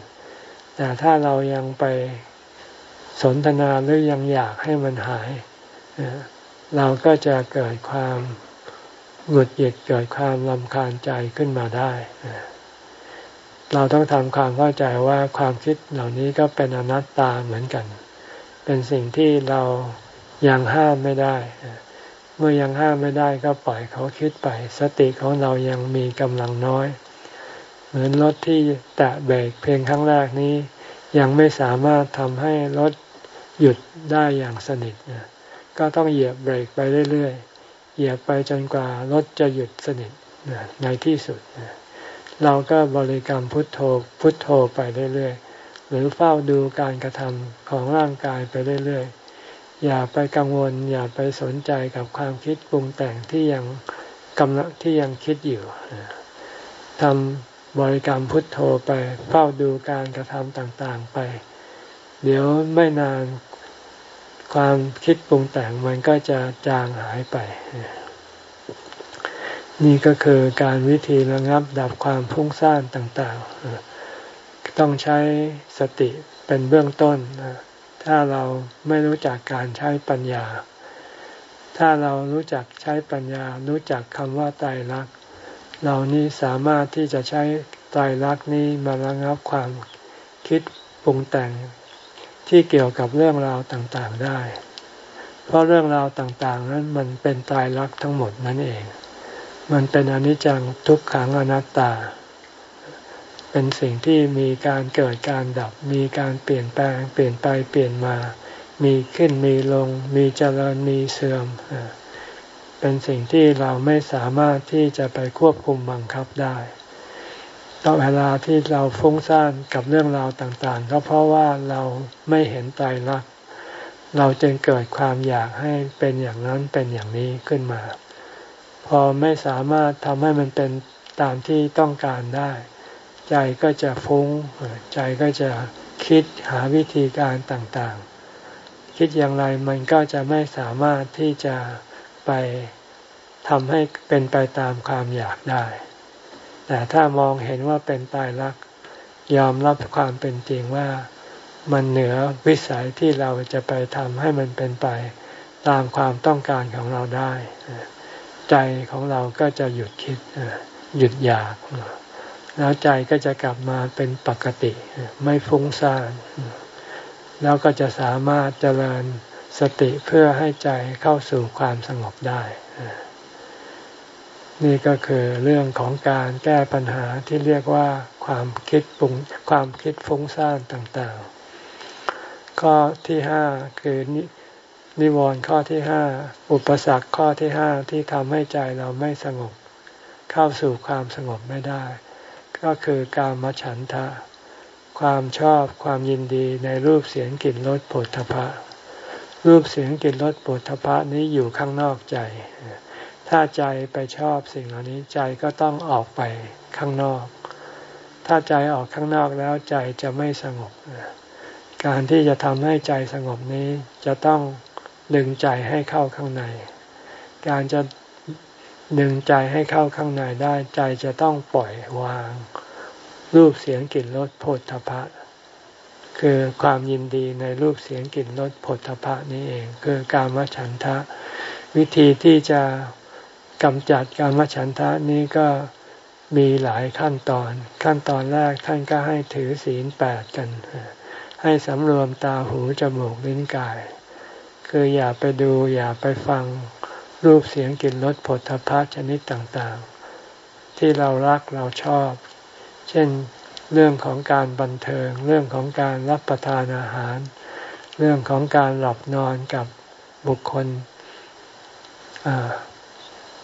แต่ถ้าเรายังไปสนทนาหรือยังอยากให้มันหาย เราก็จะเกิดความหงุดหงิดเกิดความลำคาญใจขึ้นมาได้เราต้องทำความเข้าใจว่าความคิดเหล่านี้ก็เป็นอนัตตาเหมือนกัน เป็นสิ่งที่เรายังห้ามไม่ได้ เมื่อยังห้ามไม่ได้ก็ปล่อยเขาคิดไป สติของเรายังมีกำลังน้อย เหมือนรถที่แตะเบรกเพียงครั้งแรกนี้ ยังไม่สามารถทำให้รถหยุดได้อย่างสนิทก็ต้องเหยียบเบรกไปเรื่อยๆเหยียบไปจนกว่ารถจะหยุดสนิทในที่สุด เราก็บริกรรมพุทโธพุทโธไปเรื่อยๆหรือเฝ้าดูการกระทำของร่างกายไปเรื่อยๆอย่าไปกังวล อย่าไปสนใจกับความคิดปรุงแต่งที่ยังกำลังที่ยังคิดอยู่ทำ บริกรรมพุทโธไปเฝ้าดูการกระทำต่างๆไป เดี๋ยวไม่นานความคิดปรุงแต่งมันก็จะจางหายไป นี่ก็คือการวิธีระงับดับความพุ่งซ่านต่างๆ ต้องใช้สติเป็นเบื้องต้น ถ้าเราไม่รู้จักการใช้ปัญญา ถ้าเรารู้จักใช้ปัญญา รู้จักคำว่าตายรัก เรานี้สามารถที่จะใช้ตายรักนี้มาระงับความคิดปรุงแต่งที่เกี่ยวกับเรื่องราวต่างๆได้ เพราะเรื่องราวต่างๆ นั้นมันเป็นตายรักทั้งหมดนั่นเอง มันเป็นอนิจจังทุกขังอนัตตา เป็นสิ่งที่มีการเกิดการดับ มีการเปลี่ยนแปลง เปลี่ยนไปเปลี่ยนมา มีขึ้นมีลง มีเจริญมีเสื่อม เป็นสิ่งที่เราไม่สามารถที่จะไปควบคุมบังคับได้ตอนเวลาที่เราฟุ้งซ่านกับเรื่องราวต่างๆ ก็เพราะว่าเราไม่เห็นใจรักเราจึงเกิดความอยากให้เป็นอย่างนั้นเป็นอย่างนี้ขึ้นมา พอไม่สามารถทำให้มันเป็นตามที่ต้องการได้ ใจก็จะฟุง้ง ใจก็จะคิดหาวิธีการต่างๆ คิดอย่างไรมันก็จะไม่สามารถที่จะ ไปทำให้เป็นไปตามความอยากได้ แต่ถ้ามองเห็นว่าเป็นตายรัก ยอมรับความเป็นจริงว่ามันเหนือวิสัยที่เราจะไปทำให้มันเป็นไปตามความต้องการของเราได้ ใจของเราก็จะหยุดคิดหยุดอยาก แล้วใจก็จะกลับมาเป็นปกติ ไม่ฟุ้งซ่าน แล้วก็จะสามารถเจริญ สติเพื่อให้ใจเข้าสู่ความสงบได้ นี่ก็คือเรื่องของการแก้ปัญหาที่เรียกว่าความคิดปุงความคิดฟุ้งซ่านต่างๆ ข้อที่ห้าคือนิวรณ์ข้อที่ห้าอุปสรรคข้อที่ห้าที่ทำให้ใจเราไม่สงบ เข้าสู่ความสงบไม่ได้ ก็คือการมฉันทะ ความชอบความยินดีในรูปเสียงกลิ่นรสผลทพะ รูปเสียงกลิ่นรสผลทพะนี้อยู่ข้างนอกใจ ถ้าใจไปชอบสิ่งเหล่านี้ใจก็ต้องออกไปข้างนอก ถ้าใจออกข้างนอกแล้วใจจะไม่สงบ การที่จะทำให้ใจสงบนี้จะต้องดึงใจให้เข้าข้างใน การจะดึงใจให้เข้าข้างในได้ใจจะต้องปล่อยวาง รูปเสียงกลิ่นรสโผฏฐพะ คือความยินดีในรูปเสียงกลิ่นรสผลทพะนี้เอง คือการมฉันทะ วิธีที่จะกำจัดการมฉันทะนี้ก็มีหลายขั้นตอน ขั้นตอนแรกท่านก็ให้ถือศีลแปดกัน ให้สำรวมตาหูจมูกลิ้นกาย คืออย่าไปดูอย่าไปฟังรูปเสียงกลิ่นรสผลทพะชนิดต่างๆ ที่เรารักเราชอบ เช่น เรื่องของการบันเทิง เรื่องของการรับประทานอาหาร เรื่องของการหลับนอนกับบุคคล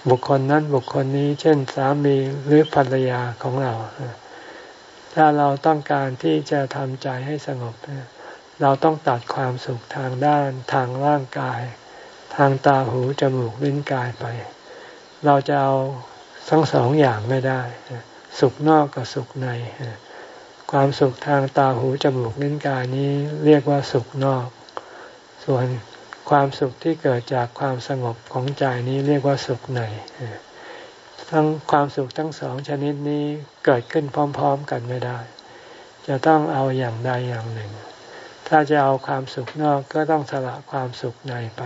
บุคคลนั้นบุคคลนี้ เช่นสามีหรือภรรยาของเรา ถ้าเราต้องการที่จะทำใจให้สงบ เราต้องตัดความสุขทางด้านทางร่างกาย ทางตาหูจมูกลิ้นกายไป เราจะเอาทั้งสองอย่างไม่ได้ สุขนอกกับสุขใน ความสุขทางตาหูจมูกลิ้นกายนี้เรียกว่าสุขนอก ส่วนความสุขที่เกิดจากความสงบของใจนี้เรียกว่าสุขในทั้งความสุขทั้งสองชนิดนี้เกิดขึ้นพร้อม ๆ กันไม่ได้ จะต้องเอาอย่างใดอย่างหนึ่ง ถ้าจะเอาความสุขนอกก็ต้องสละความสุขในไป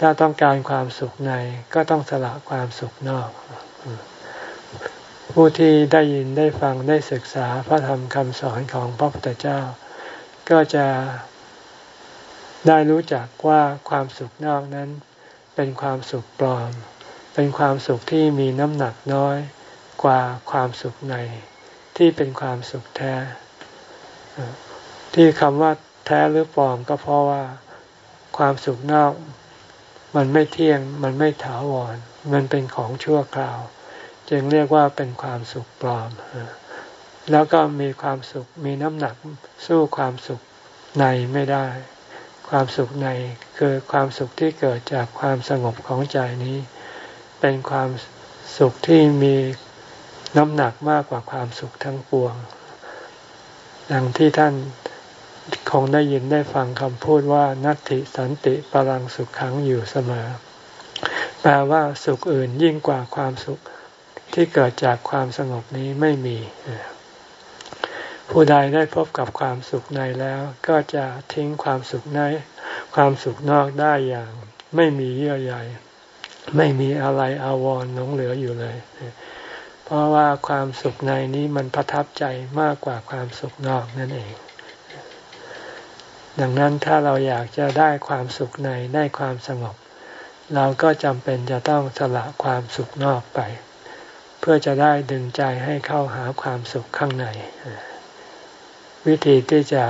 ถ้าต้องการความสุขในก็ต้องสละความสุขนอก ผู้ที่ได้ยินได้ฟังได้ศึกษาพระธรรมคำสอนของพระพุทธเจ้า ก็จะได้รู้จักว่าความสุขนอกนั้น เป็นความสุขปลอม เป็นความสุขที่มีน้ำหนักน้อยกว่าความสุขใน ที่เป็นความสุขแท้ ที่คำว่าแท้หรือปลอมก็เพราะว่าความสุขนอก มันไม่เที่ยงมันไม่ถาวร มันเป็นของชั่วคราว จึงเรียกว่าเป็นความสุขปลอม แล้วก็มีความสุขมีน้ำหนักสู้ความสุขในไม่ได้ ความสุขในคือความสุขที่เกิดจากความสงบของใจนี้ เป็นความสุขที่มีน้ำหนักมากกว่าความสุขทั้งปวง ดังที่ท่านคงได้ยินได้ฟังคำพูดว่านัตติสันติปรังสุขขังอยู่เสมอ แปลว่าสุขอื่นยิ่งกว่าความสุข ที่เกิดจากความสงบนี้ไม่มี ผู้ใดได้พบกับความสุขในแล้ว ก็จะทิ้งความสุขในความสุขนอกได้อย่าง ไม่มีเยื่อใยไม่มีอะไรอาวรณ์หลงเหลืออยู่เลย เพราะว่าความสุขในนี้มันประทับใจมากกว่าความสุขนอกนั่นเอง ดังนั้นถ้าเราอยากจะได้ความสุขในได้ความสงบ เราก็จำเป็นจะต้องสละความสุขนอกไป พื่อจะได้ดึงใจให้เข้าหาความสุขข้างใน วิธีที่จะ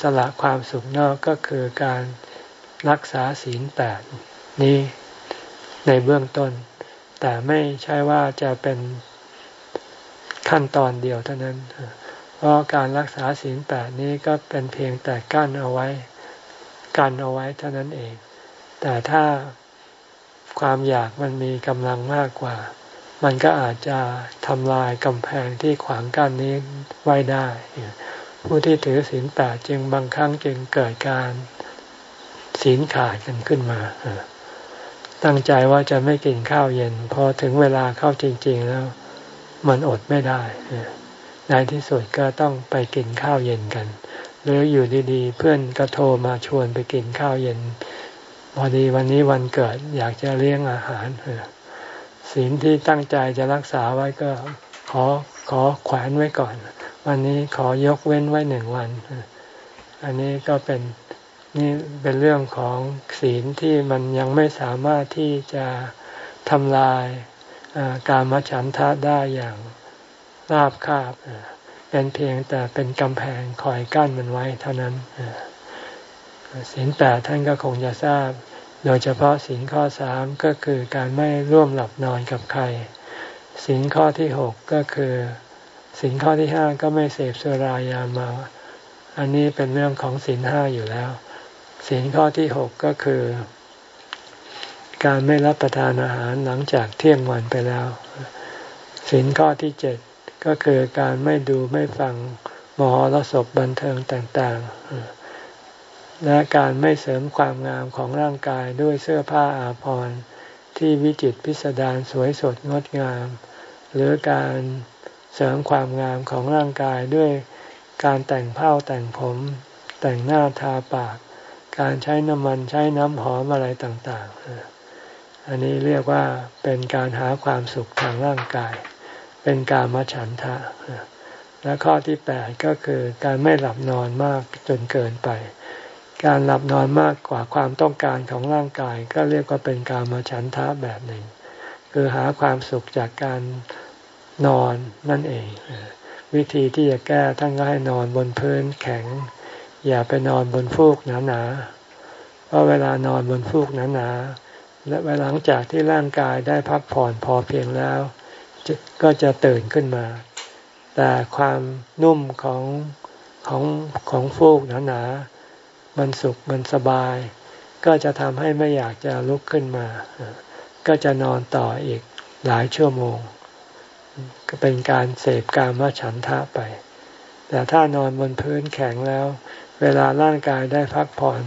สละความสุขนอกก็คือการรักษาศีลแปดนี้ในเบื้องต้น แต่ไม่ใช่ว่าจะเป็นขั้นตอนเดียวเท่านั้น เพราะการรักษาศีลแปดนี้ก็เป็นเพียงแต่กั้นเอาไว้กันเอาไว้เท่านั้นเอง แต่ถ้าความอยากมันมีกำลังมากกว่า มันก็อาจจะทำลายกำแพงที่ขวางกั้นนี้ไว้ได้ ผู้ที่ถือศีลแปดจึงบางครั้งจึงเกิดการศีลขาดกันขึ้นมาตั้งใจว่าจะไม่กินข้าวเย็น พอถึงเวลาเข้าจริง ๆ แล้ว มันอดไม่ได้ในที่สุดก็ต้องไปกินข้าวเย็นกัน หรืออยู่ดีๆ เพื่อนก็โทรมาชวนไปกินข้าวเย็น พอดีวันนี้วันเกิดอยากจะเลี้ยงอาหาร ศีลที่ตั้งใจจะรักษาไว้ก็ขอขอแขวนไว้ก่อน วันนี้ขอยกเว้นไว้หนึ่งวัน อันนี้ก็เป็นนี่เป็นเรื่องของศีลที่มันยังไม่สามารถที่จะทำลายการมฉันทะได้อย่างราบคาบเป็นเพียงแต่เป็นกำแพงคอยกั้นมันไว้เท่านั้นศีลแปดท่านก็คงจะทราบ โดยเฉพาะศีลข้อสามก็คือการไม่ร่วมหลับนอนกับใครศีลข้อที่หกก็คือศีลข้อที่ห้าก็ไม่เสพสุรายามา อันนี้เป็นเรื่องของศีลห้าอยู่แล้วศีลข้อที่หกก็คือ การไม่รับประทานอาหารหลังจากเที่ยงวันไปแล้วศีลข้อที่เจ็ดก็คือการไม่ดูไม่ฟังมหรสพบันเทิงต่างๆ และการไม่เสริมความงามของร่างกายด้วยเสื้อผ้าอาภรณ์ที่วิจิตพิสดารสวยสดงดงาม หรือการเสริมความงามของร่างกายด้วยการแต่งเผ้าแต่งผม แต่งหน้าทาปาก การใช้น้ำมันใช้น้ำหอมอะไรต่างๆ อันนี้เรียกว่าเป็นการหาความสุขทางร่างกาย เป็นการมฉันทะ และข้อที่แปดก็คือการไม่หลับนอนมากจนเกินไป การหลับนอนมากกว่าความต้องการของร่างกาย ก็เรียกว่าเป็นการมาฉันทะแบบหนึ่ง คือหาความสุขจากการนอนนั่นเอง วิธีที่จะแก้ท่านก็ให้นอนบนพื้นแข็ง อย่าไปนอนบนฟูกหนาๆเพราะเวลานอนบนฟูกหนาๆและหลังจากที่ร่างกายได้พักผ่อนพอเพียงแล้ว ก็จะตื่นขึ้นมา แต่ความนุ่มของของของฟูกหนาๆ มันสุขมันสบาย ก็จะทำให้ไม่อยากจะลุกขึ้นมา ก็จะนอนต่ออีกหลายชั่วโมง ก็เป็นการเสพการมฉันทะไป แต่ถ้านอนบนพื้นแข็งแล้ว เวลาร่างกายได้พักผ่อน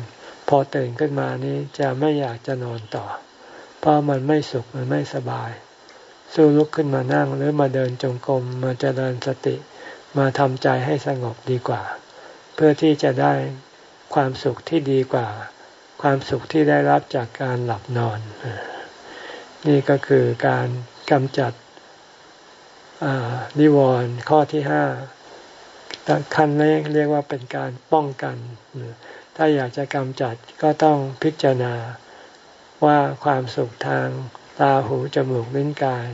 พอตื่นขึ้นมานี้จะไม่อยากจะนอนต่อ เพราะมันไม่สุขมันไม่สบาย สู้ลุกขึ้นมานั่งหรือมาเดินจงกรมมาเจริญสติมาทำใจให้สงบดีกว่า เพื่อที่จะได้ ความสุขที่ดีกว่า ความสุขที่ได้รับจากการหลับนอน นี่ก็คือการกำจัดนิวรณ์ข้อที่ห้าขั้นแรกเรียกว่าเป็นการป้องกัน ถ้าอยากจะกำจัดก็ต้องพิจารณาว่าความสุขทางตาหูจมูกลิ้นกาย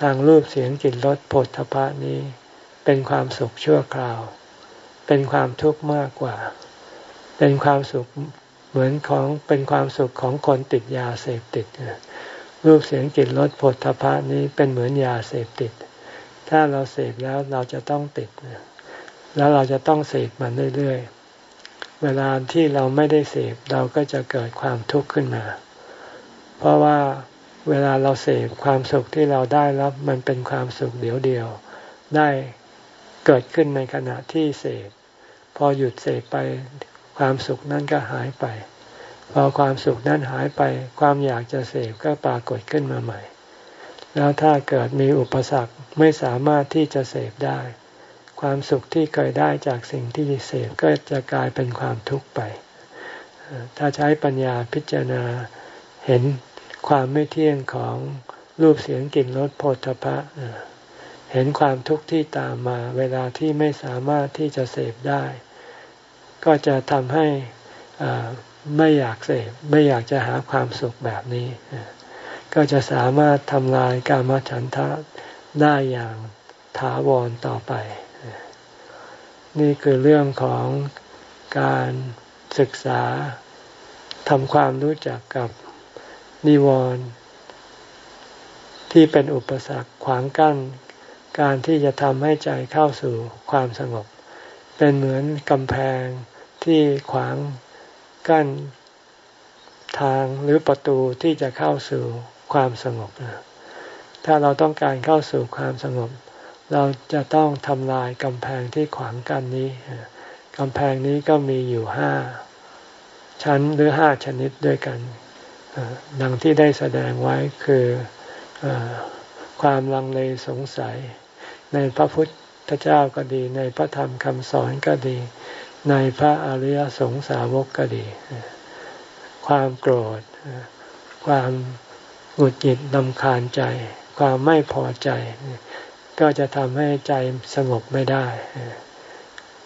ทางรูปเสียงกลิ่นรสผลทพะนี้ เป็นความสุขชั่วคราว เป็นความทุกข์มากกว่า เป็นความสุขเหมือนของเป็นความสุขของคนติดยาเสพติดรูปเสียงกลิ่นรสผลทพะนี้เป็นเหมือนยาเสพติด ถ้าเราเสพแล้วเราจะต้องติด แล้วเราจะต้องเสพมันเรื่อยๆ เวลาที่เราไม่ได้เสพเราก็จะเกิดความทุกข์ขึ้นมา เพราะว่าเวลาเราเสพความสุขที่เราได้รับมันเป็นความสุขเดียวเดียว ได้เกิดขึ้นในขณะที่เสพพอหยุดเสพไป ความสุขนั้นก็หายไป พอความสุขนั้นหายไป ความอยากจะเสพก็ปรากฏขึ้นมาใหม่ แล้วถ้าเกิดมีอุปสรรคไม่สามารถที่จะเสพได้ ความสุขที่เคยได้จากสิ่งที่เสพก็จะกลายเป็นความทุกข์ไป ถ้าใช้ปัญญาพิจารณาเห็นความไม่เที่ยงของรูปเสียงกลิ่นรสโผฏฐพะเห็นความทุกข์ที่ตามมา เวลาที่ไม่สามารถที่จะเสพได้ ก็จะทำให้ไม่อยากเสพไม่อยากจะหาความสุขแบบนี้ ก็จะสามารถทำลายกามฉันทะได้อย่างถาวรต่อไป นี่คือเรื่องของการศึกษาทำความรู้จักกับนิวรณ์ที่เป็นอุปสรรคขวางกั้น การที่จะทำให้ใจเข้าสู่ความสงบ เป็นเหมือนกำแพงที่ขวางกั้นทางหรือประตูที่จะเข้าสู่ความสงบ ถ้าเราต้องการเข้าสู่ความสงบ เราจะต้องทำลายกำแพงที่ขวางกั้นนี้กำแพงนี้ก็มีอยู่ห้าชั้นหรือห้าชนิดด้วยกันดังที่ได้แสดงไว้คืออความลังเลสงสัยในพระพุทธ เจ้าก็ดี ในพระธรรมคำสอนก็ดี ในพระอริยสงสาวกก็ดี ความโกรธ ความหงุดหงิดดำคาญใจ ความไม่พอใจ ก็จะทำให้ใจสงบไม่ได้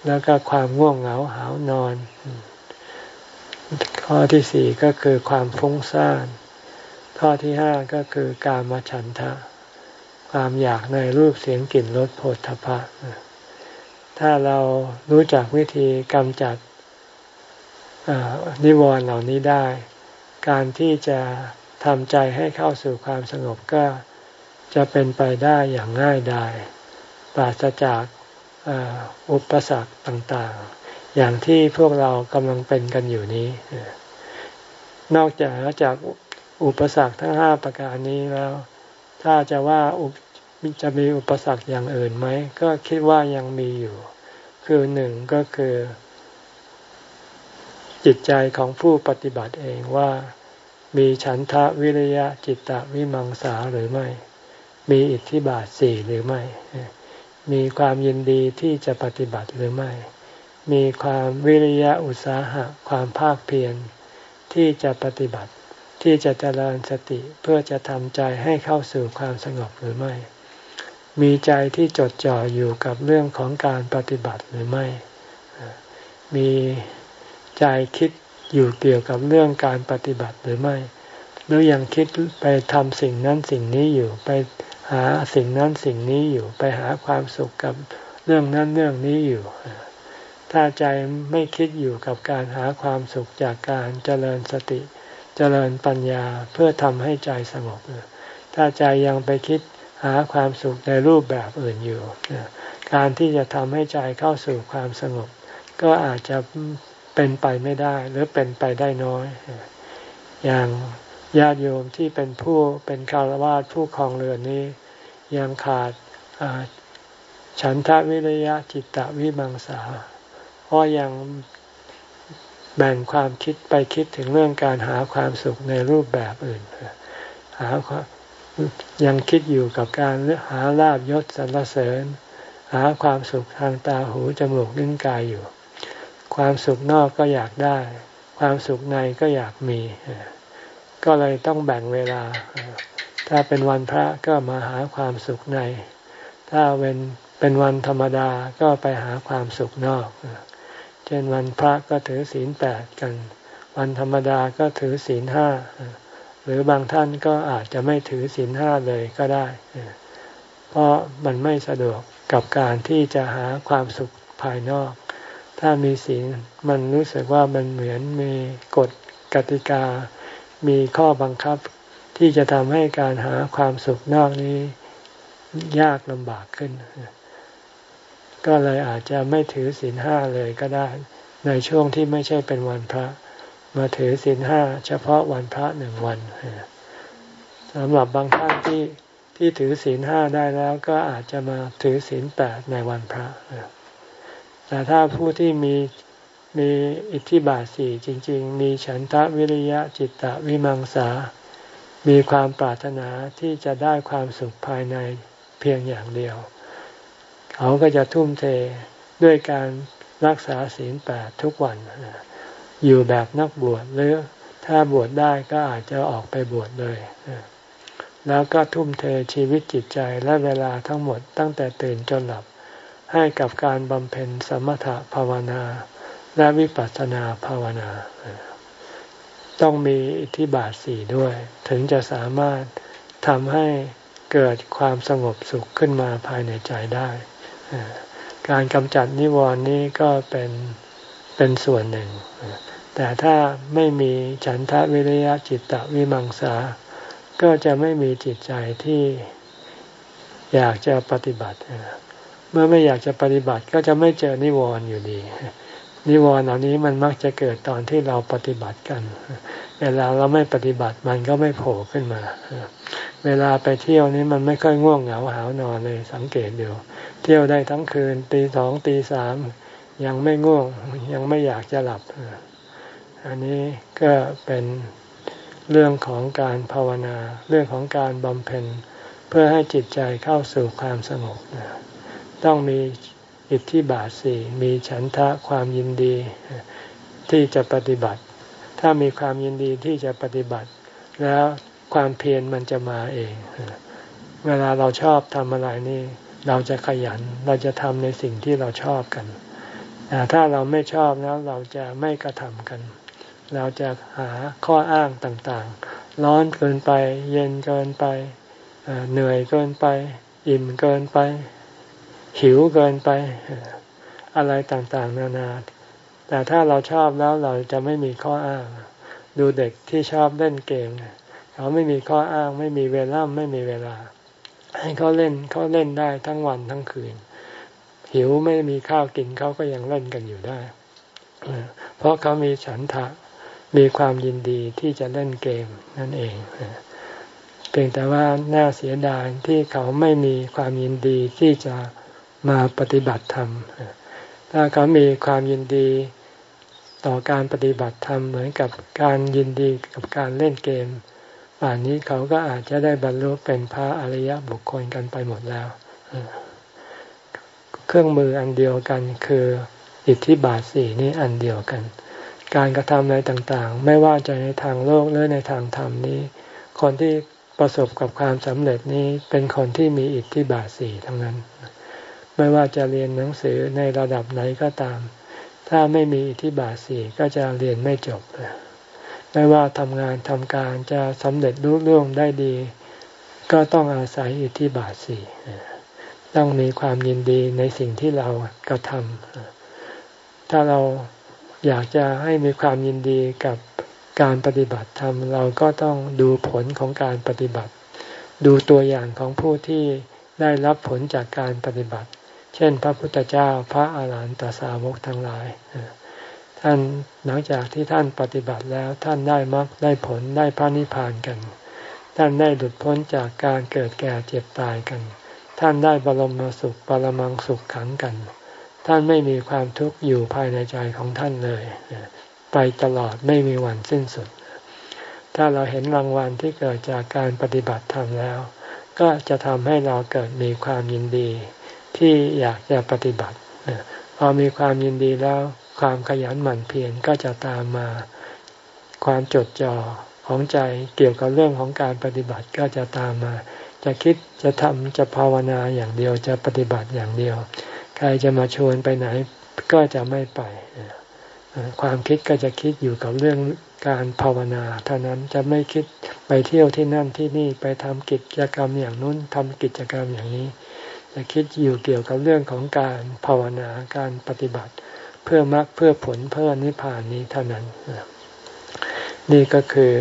แล้วก็ความง่วงเหงาหานอน ข้อที่สี่ก็คือความฟุ้งซ่าน ข้อที่ห้าก็คือการมาฉันทะ ความอยากในรูปเสียงกลิ่นรสโผฏฐพะถ้าเรารู้จักวิธีกำจัดนิวรณ์เหล่านี้ได้ การที่จะทำใจให้เข้าสู่ความสงบก็จะเป็นไปได้อย่างง่ายดายปราศจากอุปสรรคต่างๆ อย่างที่พวกเรากำลังเป็นกันอยู่นี้ นอกจากจากอุปสรรคทั้งห้าประการนี้แล้ว ถ้าจะว่า จะมีอุปสรรคอย่างอื่นไหม ก็คิดว่ายังมีอยู่ คือหนึ่งก็คือ จิตใจของผู้ปฏิบัติเองว่า มีฉันทะวิริยะจิตตะวิมังสาหรือไม่ มีอิทธิบาทสี่หรือไม่ มีความยินดีที่จะปฏิบัติหรือไม่ มีความวิริยะอุตสาหะความภาคเพียรที่จะปฏิบัติที่จะเจริญสติเพื่อจะทำใจให้เข้าสู่ความสงบหรือไม่ มีใจที่จดจ่ออยู่กับเรื่องของการปฏิบัติหรือไม่ มีใจคิดอยู่เกี่ยวกับเรื่องการปฏิบัติหรือไม่ หรือยังคิดไปทำสิ่งนั้นสิ่งนี้อยู่ ไปหาสิ่งนั้นสิ่งนี้อยู่ ไปหาความสุขกับเรื่องนั้นเรื่องนี้อยู่ ถ้าใจไม่คิดอยู่กับการหาความสุขจากการเจริญสติ เจริญปัญญาเพื่อทำให้ใจสงบ ถ้าใจยังไปคิด หาความสุขในรูปแบบอื่นอยู่ การที่จะทำให้ใจเข้าสู่ความสงบ ก็อาจจะเป็นไปไม่ได้หรือเป็นไปได้น้อย อย่างญาติโยมที่เป็นผู้เป็นคารวะผู้ครองเรือนนี้ ยังขาดฉันทะวิริยะจิตตวิมังสาเพราะยังแบ่งความคิดไปคิดถึงเรื่องการหาความสุขในรูปแบบอื่น หา ยังคิดอยู่กับการหาลาบยศสรรเสริญ หาความสุขทางตาหูจมูกลิ้นกายอยู่ ความสุขนอกก็อยากได้ ความสุขในก็อยากมี ก็เลยต้องแบ่งเวลา ถ้าเป็นวันพระก็มาหาความสุขใน ถ้าเป็นเป็นวันธรรมดาก็ไปหาความสุขนอก เช่นวันพระก็ถือศีลแปดกัน วันธรรมดาก็ถือศีลห้า หรือบางท่านก็อาจจะไม่ถือศีลห้าเลยก็ได้ เพราะมันไม่สะดวกกับการที่จะหาความสุขภายนอก ถ้ามีศีลมันรู้สึกว่ามันเหมือนมีกฎกติกา มีข้อบังคับที่จะทำให้การหาความสุขนอกนี้ยากลำบากขึ้น ก็เลยอาจจะไม่ถือศีลห้าเลยก็ได้ ในช่วงที่ไม่ใช่เป็นวันพระ มาถือศีลห้าเฉพาะวันพระหนึ่งวันสำหรับบางท่านที่ที่ถือศีลห้าได้แล้วก็อาจจะมาถือศีลแปดในวันพระแต่ถ้าผู้ที่มีมีอิทธิบาทสี่จริง ๆ มีฉันทะวิริยะจิตตะวิมังสา มีความปรารถนาที่จะได้ความสุขภายในเพียงอย่างเดียว เขาก็จะทุ่มเทด้วยการรักษาศีลแปดทุกวัน อยู่แบบนักบวชหรือถ้าบวชได้ก็อาจจะออกไปบวชเลย แล้วก็ทุ่มเทชีวิตจิตใจและเวลาทั้งหมดตั้งแต่ตื่นจนหลับ ให้กับการบำเพ็ญสมถภาวนา และวิปัสสนาภาวนา ต้องมีอิทธิบาทสี่ด้วย ถึงจะสามารถทำให้เกิดความสงบสุขขึ้นมาภายในใจได้ การกำจัดนิวรณ์นี้ก็เป็น เป็นส่วนหนึ่ง แต่ถ้าไม่มีฉันทะวิริยะจิตตวิมังสา ก็จะไม่มีจิตใจที่อยากจะปฏิบัติ เมื่อไม่อยากจะปฏิบัติก็จะไม่เจอนิวรณ์อยู่ดี นิวรณ์เหล่านี้มันมักจะเกิดตอนที่เราปฏิบัติกัน เวลาเราไม่ปฏิบัติมันก็ไม่โผล่ขึ้นมา เวลาไปเที่ยวนี้มันไม่ค่อยง่วงเหงาหานอนเลยสังเกตดูเที่ยวได้ทั้งคืนตีสองตีสาม ยังไม่ง่วงยังไม่อยากจะหลับ อันนี้ก็เป็นเรื่องของการภาวนา เรื่องของการบำเพ็ญเพื่อให้จิตใจเข้าสู่ความสงบต้องมีอิทธิบาทสี่มีฉันทะความยินดีที่จะปฏิบัติ ถ้ามีความยินดีที่จะปฏิบัติ แล้วความเพียรมันจะมาเอง เวลาเราชอบทำอะไรนี่ เราจะขยัน เราจะทำในสิ่งที่เราชอบกัน แต่ถ้าเราไม่ชอบแล้วเราจะไม่กระทำกัน เราจะหาข้ออ้างต่างๆ ร้อนเกินไป เย็นเกินไปเหนื่อยเกินไป อิ่มเกินไป หิวเกินไป อะไรต่างๆ นานาแต่ถ้าเราชอบแล้วเราจะไม่มีข้ออ้าง ดูเด็กที่ชอบเล่นเกมเขาไม่มีข้ออ้าง ไม่มีเวลาไม่มีเวลา ให้เขาเล่นเขาเล่นได้ทั้งวันทั้งคืน หิวไม่มีข้าวกินเขาก็ยังเล่นกันอยู่ได้ เพราะเขามีฉันทะมีความยินดีที่จะเล่นเกมนั่นเองเพียงแต่ว่าน่าเสียดายที่เขาไม่มีความยินดีที่จะมาปฏิบัติธรรมถ้าเขามีความยินดีต่อการปฏิบัติธรรมเหมือนกับการยินดีกับการเล่นเกม ป่านนี้เขาก็อาจจะได้บรรลุเป็นพระอริยบุคคลกันไปหมดแล้ว เครื่องมืออันเดียวกันคืออิทธิบาทสี่นี้อันเดียวกัน การกระทำอะไรต่างๆ ไม่ว่าจะในทางโลกหรือในทางธรรมนี้ คนที่ประสบกับความสำเร็จนี้เป็นคนที่มีอิทธิบาทสี่ทั้งนั้น ไม่ว่าจะเรียนหนังสือในระดับไหนก็ตาม ถ้าไม่มีอิทธิบาทสี่ก็จะเรียนไม่จบ ไม่ว่าทำงานทำการจะสำเร็จรุ่ร่วงได้ดี ก็ต้องอาศัยอิทธิบาทสี่ ต้องมีความยินดีในสิ่งที่เรากระทำถ้าเราอยากจะให้มีความยินดีกับการปฏิบัติธรรมเราก็ต้องดูผลของการปฏิบัติ ดูตัวอย่างของผู้ที่ได้รับผลจากการปฏิบัติ เช่น พระพุทธเจ้าพระอาหารหันตสาวกทั้งหลาย ท่านหลังจากที่ท่านปฏิบัติแล้วท่านได้มรรคได้ผลได้พระนิพพานกัน ท่านได้หลุดพ้นจากการเกิดแก่เจ็บตายกัน ท่านได้บรมสุขบรมังสุขขังกัน ท่านไม่มีความทุกข์อยู่ภายในใจของท่านเลย ไปตลอดไม่มีวันสิ้นสุด ถ้าเราเห็นรางวัลที่เกิดจากการปฏิบัติธรรมแล้ว ก็จะทำให้เราเกิดมีความยินดี ที่อยากจะปฏิบัติพอมีความยินดีแล้ว ความขยันหมั่นเพียรก็จะตามมา ความจดจ่อของใจเกี่ยวกับเรื่องของการปฏิบัติก็จะตามมา จะคิดจะทำจะภาวนาอย่างเดียวจะปฏิบัติอย่างเดียว ใครจะมาชวนไปไหนก็จะไม่ไป ความคิดก็จะคิดอยู่กับเรื่องการภาวนา เท่านั้นจะไม่คิดไปเที่ยวที่นั่นที่นี่ไปทำกิจกรรมอย่างนู้นทำกิจกรรมอย่างนี้ จะคิดอยู่เกี่ยวกับเรื่องของการภาวนาการปฏิบัติ เพื่อมรักเพื่อผลเพื่อนิพพานนี้เท่านั้น นี่ก็คือ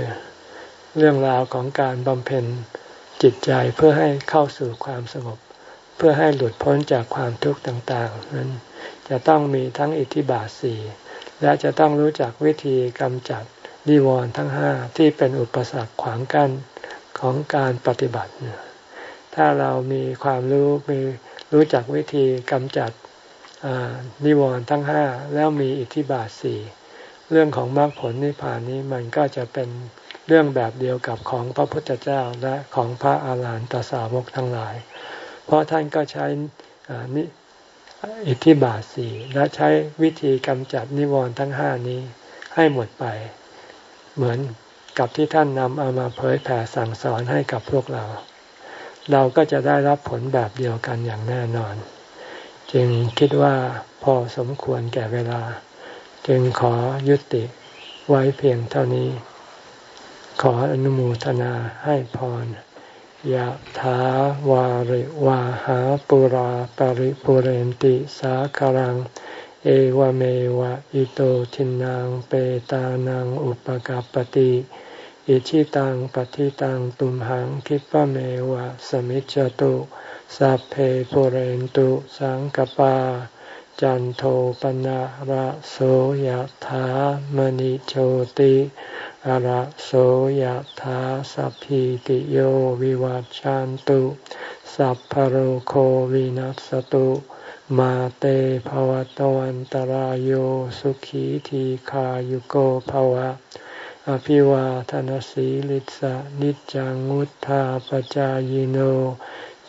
เรื่องราวของการบำเพ็ญ จิตใจเพื่อให้เข้าสู่ความสงบ เพื่อให้หลุดพ้นจากความทุกข์ต่างๆ นั้นจะต้องมีทั้งอิทธิบาทสี่และจะต้องรู้จักวิธีกำจัดนิวรณ์ทั้งห้าที่เป็นอุปสรรคขวางกั้นของการปฏิบัติ ถ้าเรามีความรู้มีรู้จักวิธีกำจัดนิวรณ์ทั้งห้าแล้วมีอิทธิบาทสี่เรื่องของมรรคผลนิพพานนี้มันก็จะเป็น เรื่องแบบเดียวกับของพระพุทธเจ้าและของพระอาหารหันตสาวกทั้งหลาย เพราะท่านก็ใช้นิอิทธิบาทสี่และใช้วิธีกำจัดนิวรณ์ทั้งห้านี้ให้หมดไป เหมือนกับที่ท่านนำเอามาเผยแผ่สั่งสอนให้กับพวกเรา เราก็จะได้รับผลแบบเดียวกันอย่างแน่นอน จึงคิดว่าพอสมควรแก่เวลา จึงขอยุติไว้เพียงเท่านี้ ขออนุโมทนาให้พรยะถาวาริวาหาปุราปาริปุเรนติสาคารัง เอวเมวะอิโตทินังเปตานังอุปกาปติอิชิตังปฏิตังตุมหังคิปะเมวะสมิจจตุสัพเพปุเรนตุสังกปา จันโทปนะระโสยถามณิโชติอะระโสยถาสัพพิติโยวิวัจจันตุ สัพพโรโควินัสตุ มาเตภวตวันตารโยสุขีทีขายุโกภวะ อภิวาทนสีลิสะนิจังุทธาปจายโน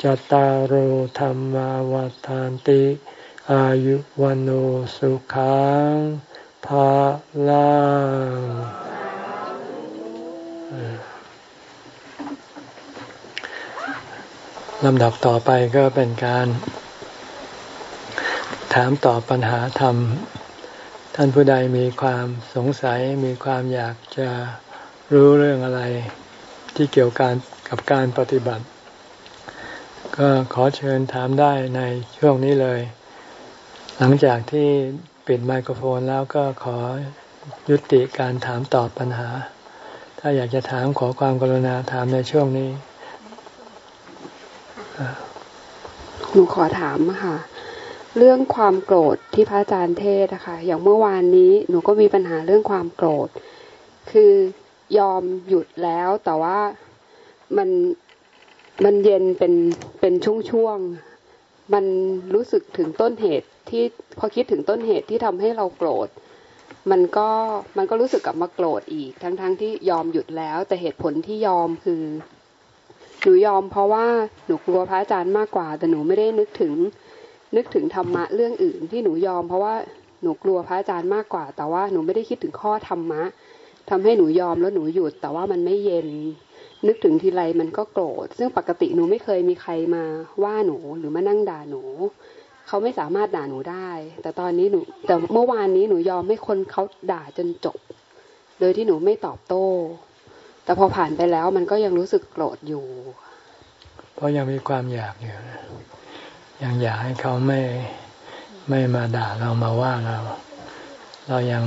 จตารโธรรมวทานติ อายุวันโอสุขังภาลังลำดับต่อไปก็เป็นการ ถามตอบปัญหาธรรม ท่านผู้ใดมีความสงสัยมีความอยากจะรู้เรื่องอะไรที่เกี่ยวกันกับการปฏิบัติ ก็ขอเชิญถามได้ในช่วงนี้เลย หลังจากที่ปิดไมโครโฟนแล้วก็ขอยุติการถามตอบปัญหา ถ้าอยากจะถามขอความกรุณาถามในช่วงนี้หนูขอถามค่ะ เรื่องความโกรธที่พระอาจารย์เทศนะคะอย่างเมื่อวานนี้หนูก็มีปัญหาเรื่องความโกรธ คือยอมหยุดแล้วแต่ว่ามันมันเย็นเป็นเป็นช่วงๆ มันรู้สึกถึงต้นเหตุ ที่พอคิดถึงต้นเหตุที่ทำให้เราโกรธ มันก็มันก็รู้สึกกลับมาโกรธอีก ทั้งๆทที่ยอมหยุดแล้ว แต่เหตุผลที่ยอมคือหนูยอมเพราะว่าหนูกลัวพระอาจารย์มากกว่า แต่หนูไม่ได้นึกถึง นึกถึงธรรมะเรื่องอื่น ที่หนูยอม เพราะว่าหนูกลัวพระอาจารย์มากกว่า แต่ว่าหนูไม่ได้คิดถึงข้อธรรมะทำให้หนูยอมแล้วหนูหยุด แต่ว่ามันไม่เย็น นึกถึงทีไรมันก็โกรธ ซึ่งปกติหนูไม่เคยมีใครมาว่าหนูหรือมานั่งด่าหนู เขาไม่สามารถด่าหนูได้ แต่ตอนนี้หนูแต่เมื่อวานนี้หนูยอมให้คนเขาด่าจนจบ โดยที่หนูไม่ตอบโต้ แต่พอผ่านไปแล้วมันก็ยังรู้สึกโกรธอยู่ เพราะยังมีความอยากอยู่ยังอยากให้เขาไม่ไม่มาด่าเรามาว่าเรา เรายัง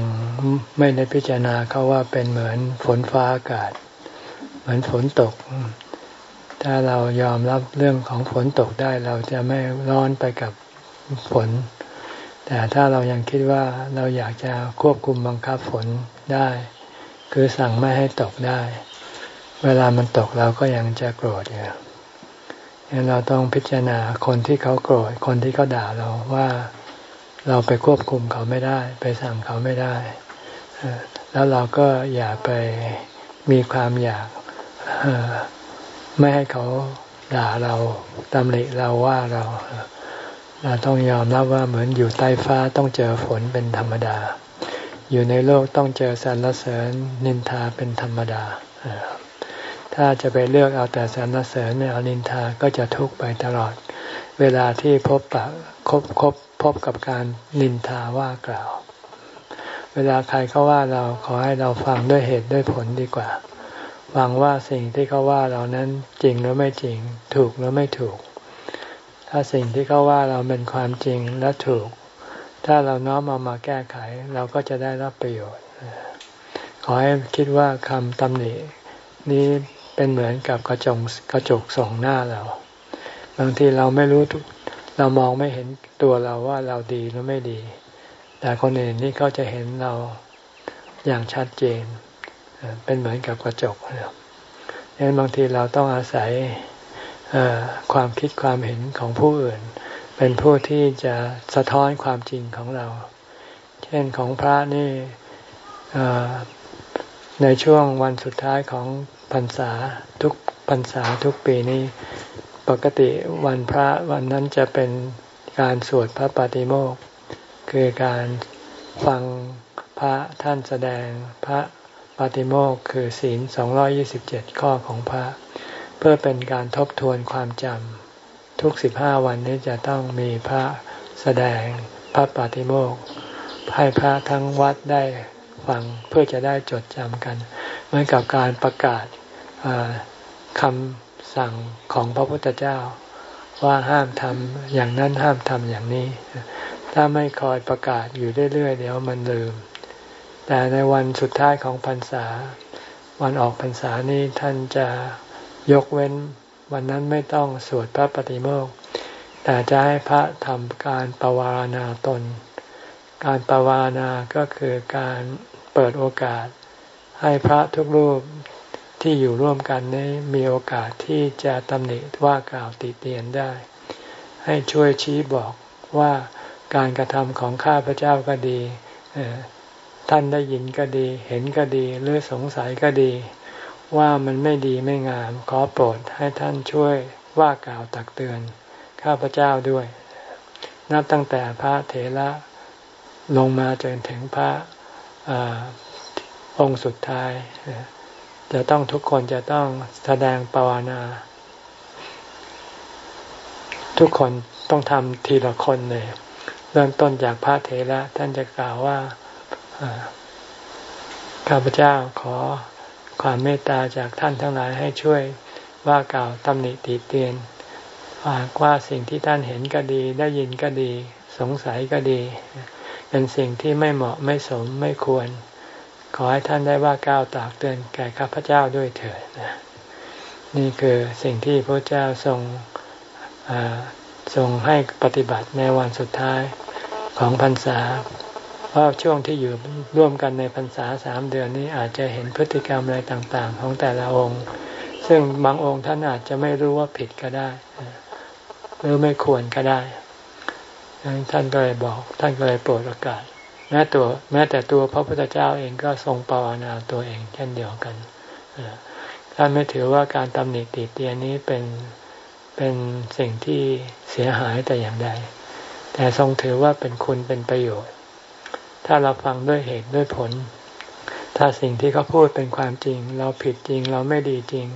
ไม่ได้พิจารณาเขาว่าเป็นเหมือนฝนฟ้าอากาศ เหมือนฝนตก ถ้าเรายอมรับเรื่องของฝนตกได้เราจะไม่ร้อนไปกับ ฝน แต่ถ้าเรายังคิดว่าเราอยากจะควบคุมบังคับฝนได้ คือสั่งไม่ให้ตกได้ เวลามันตกเราก็ยังจะโกรธอยู่งั้นเราต้องพิจารณาคนที่เขาโกรธคนที่เขาด่าเราว่าเราไปควบคุมเขาไม่ได้ ไปสั่งเขาไม่ได้ แล้วเราก็อย่าไปมีความอยากไม่ให้เขาด่าเราตำหนิเราว่าเรา เราต้องยอมรับว่าเหมือนอยู่ใต้ฟ้าต้องเจอฝนเป็นธรรมดา อยู่ในโลกต้องเจอสรรเสริญนินทาเป็นธรรมดา ถ้าจะไปเลือกเอาแต่สรรเสริญเนี่ยอนินทาก็จะทุกข์ไปตลอด เวลาที่พบปะคบคบพบกับการนินทาว่ากล่าว เวลาใครเขาว่าเราขอให้เราฟังด้วยเหตุด้วยผลดีกว่าฟังว่าสิ่งที่เขาว่าเรานั้นจริงหรือไม่จริง ถูกหรือไม่ถูก ถ้าสิ่งที่เขาว่าเราเป็นความจริงและถูก ถ้าเราน้อมเอามาแก้ไข เราก็จะได้รับประโยชน์ ขอให้คิดว่าคำตำหนินี้เป็นเหมือนกับกระจกกระจกสองหน้าเรา บางทีเราไม่รู้เรามองไม่เห็นตัวเราว่าเราดีหรือไม่ดี แต่คนอื่นนี่เขาจะเห็นเราอย่างชัดเจน เป็นเหมือนกับกระจกนะครับดังนั้นบางทีเราต้องอาศัย ความคิดความเห็นของผู้อื่น เป็นผู้ที่จะสะท้อนความจริงของเรา เช่นของพระนี่ในช่วงวันสุดท้ายของพรรษาทุกพรรษาทุกปีนี้ ปกติวันพระวันนั้นจะเป็นการสวดพระปฏิโมกข์คือการฟังพระท่านแสดงพระปฏิโมกข์คือศีล 227 ข้อของพระ เพื่อเป็นการทบทวนความจำทุกสิบห้าวันนี้จะต้องมีพระแสดงพระปฏิโมกข์ให้พระทั้งวัดได้ฟังเพื่อจะได้จดจำกัน เหมือนกับการประกาศคำสั่งของพระพุทธเจ้า ว่าห้ามทำอย่างนั้นห้ามทำอย่างนี้ ถ้าไม่คอยประกาศอยู่เรื่อยๆเดี๋ยวมันลืม แต่ในวันสุดท้ายของพรรษา วันออกพรรษานี้ท่านจะ ยกเว้นวันนั้นไม่ต้องสวดพระปฏิโมกข์แต่จะให้พระทำการปวารณาตน การปวารณาก็คือการเปิดโอกาส ให้พระทุกรูปที่อยู่ร่วมกันนี้มีโอกาสที่จะตำหนิว่ากล่าวติเตียนได้ ให้ช่วยชี้บอกว่าการกระทำของข้าพเจ้าก็ดีท่านได้ยินก็ดี เห็นก็ดี หรือสงสัยก็ดี ว่ามันไม่ดีไม่งาม ขอโปรดให้ท่านช่วยว่ากล่าวตักเตือน ข้าพเจ้าด้วย นับตั้งแต่พระเถระลงมาจนถึงพระอองค์สุดท้าย จะต้องทุกคนจะต้องแสดงปวานา ทุกคนต้องทำทีละคนเลยเริ่มต้นจากพระเถระท่านจะกล่าวว่าข้าพเจ้าขอ ความเมตตาจากท่านทั้งหลายให้ช่วยว่ากล่าวตำหนิติเตียนว่าสิ่งที่ท่านเห็นก็ดี ได้ยินก็ดี สงสัยก็ดี เป็นสิ่งที่ไม่เหมาะไม่สมไม่ควร ขอให้ท่านได้ว่าก้าวตากเตือนแก่ข้าพเจ้าด้วยเถิดนี่คือสิ่งที่พระเจ้าทรงทรงให้ปฏิบัติในวันสุดท้ายของพรรษา ราะช่วงที่อยู่ร่วมกันในพรรษาสามเดือนนี้อาจจะเห็นพฤติกรรมอะไรต่างๆ ของแต่ละองค์ ซึ่งบางองค์ท่านอาจจะไม่รู้ว่าผิดก็ได้ หรือไม่ควรก็ได้ ท่านก็เลยบอก ท่านก็เลยโปรดโอกาสแม้ตัวแม้แต่ตัวพระพุทธเจ้าเองก็ทรงปรารนาตัวเองเช่นเดียวกันท่านไม่ถือว่าการตำหนิติเตียนนี้เป็นเป็นสิ่งที่เสียหายแต่อย่างใด แต่ทรงถือว่าเป็นคุณเป็นประโยชน์ ถ้าเราฟังด้วยเหตุด้วยผล ถ้าสิ่งที่เขาพูดเป็นความจริง เราผิดจริงเราไม่ดีจริง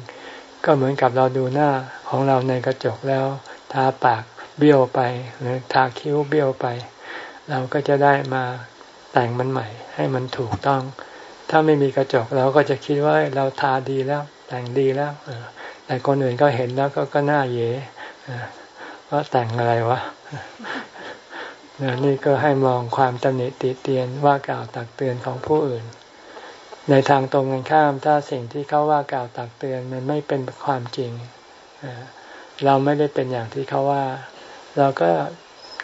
ก็เหมือนกับเราดูหน้าของเราในกระจกแล้ว ทาปากเบี้ยวไปหรือทาคิ้วเบี้ยวไป เราก็จะได้มาแต่งมันใหม่ ให้มันถูกต้อง ถ้าไม่มีกระจกเราก็จะคิดว่าเราทาดีแล้ว แต่งดีแล้วแต่คนอื่นก็เห็นแล้วก็ก็น่าเยว่าแต่งอะไรวะ นี่ก็ให้มองความตำหนิติเตียนว่ากล่าวตักเตือนของผู้อื่น ในทางตรงกันข้ามถ้าสิ่งที่เขาว่ากล่าวตักเตือนมันไม่เป็นความจริง เราไม่ได้เป็นอย่างที่เขาว่า เราก็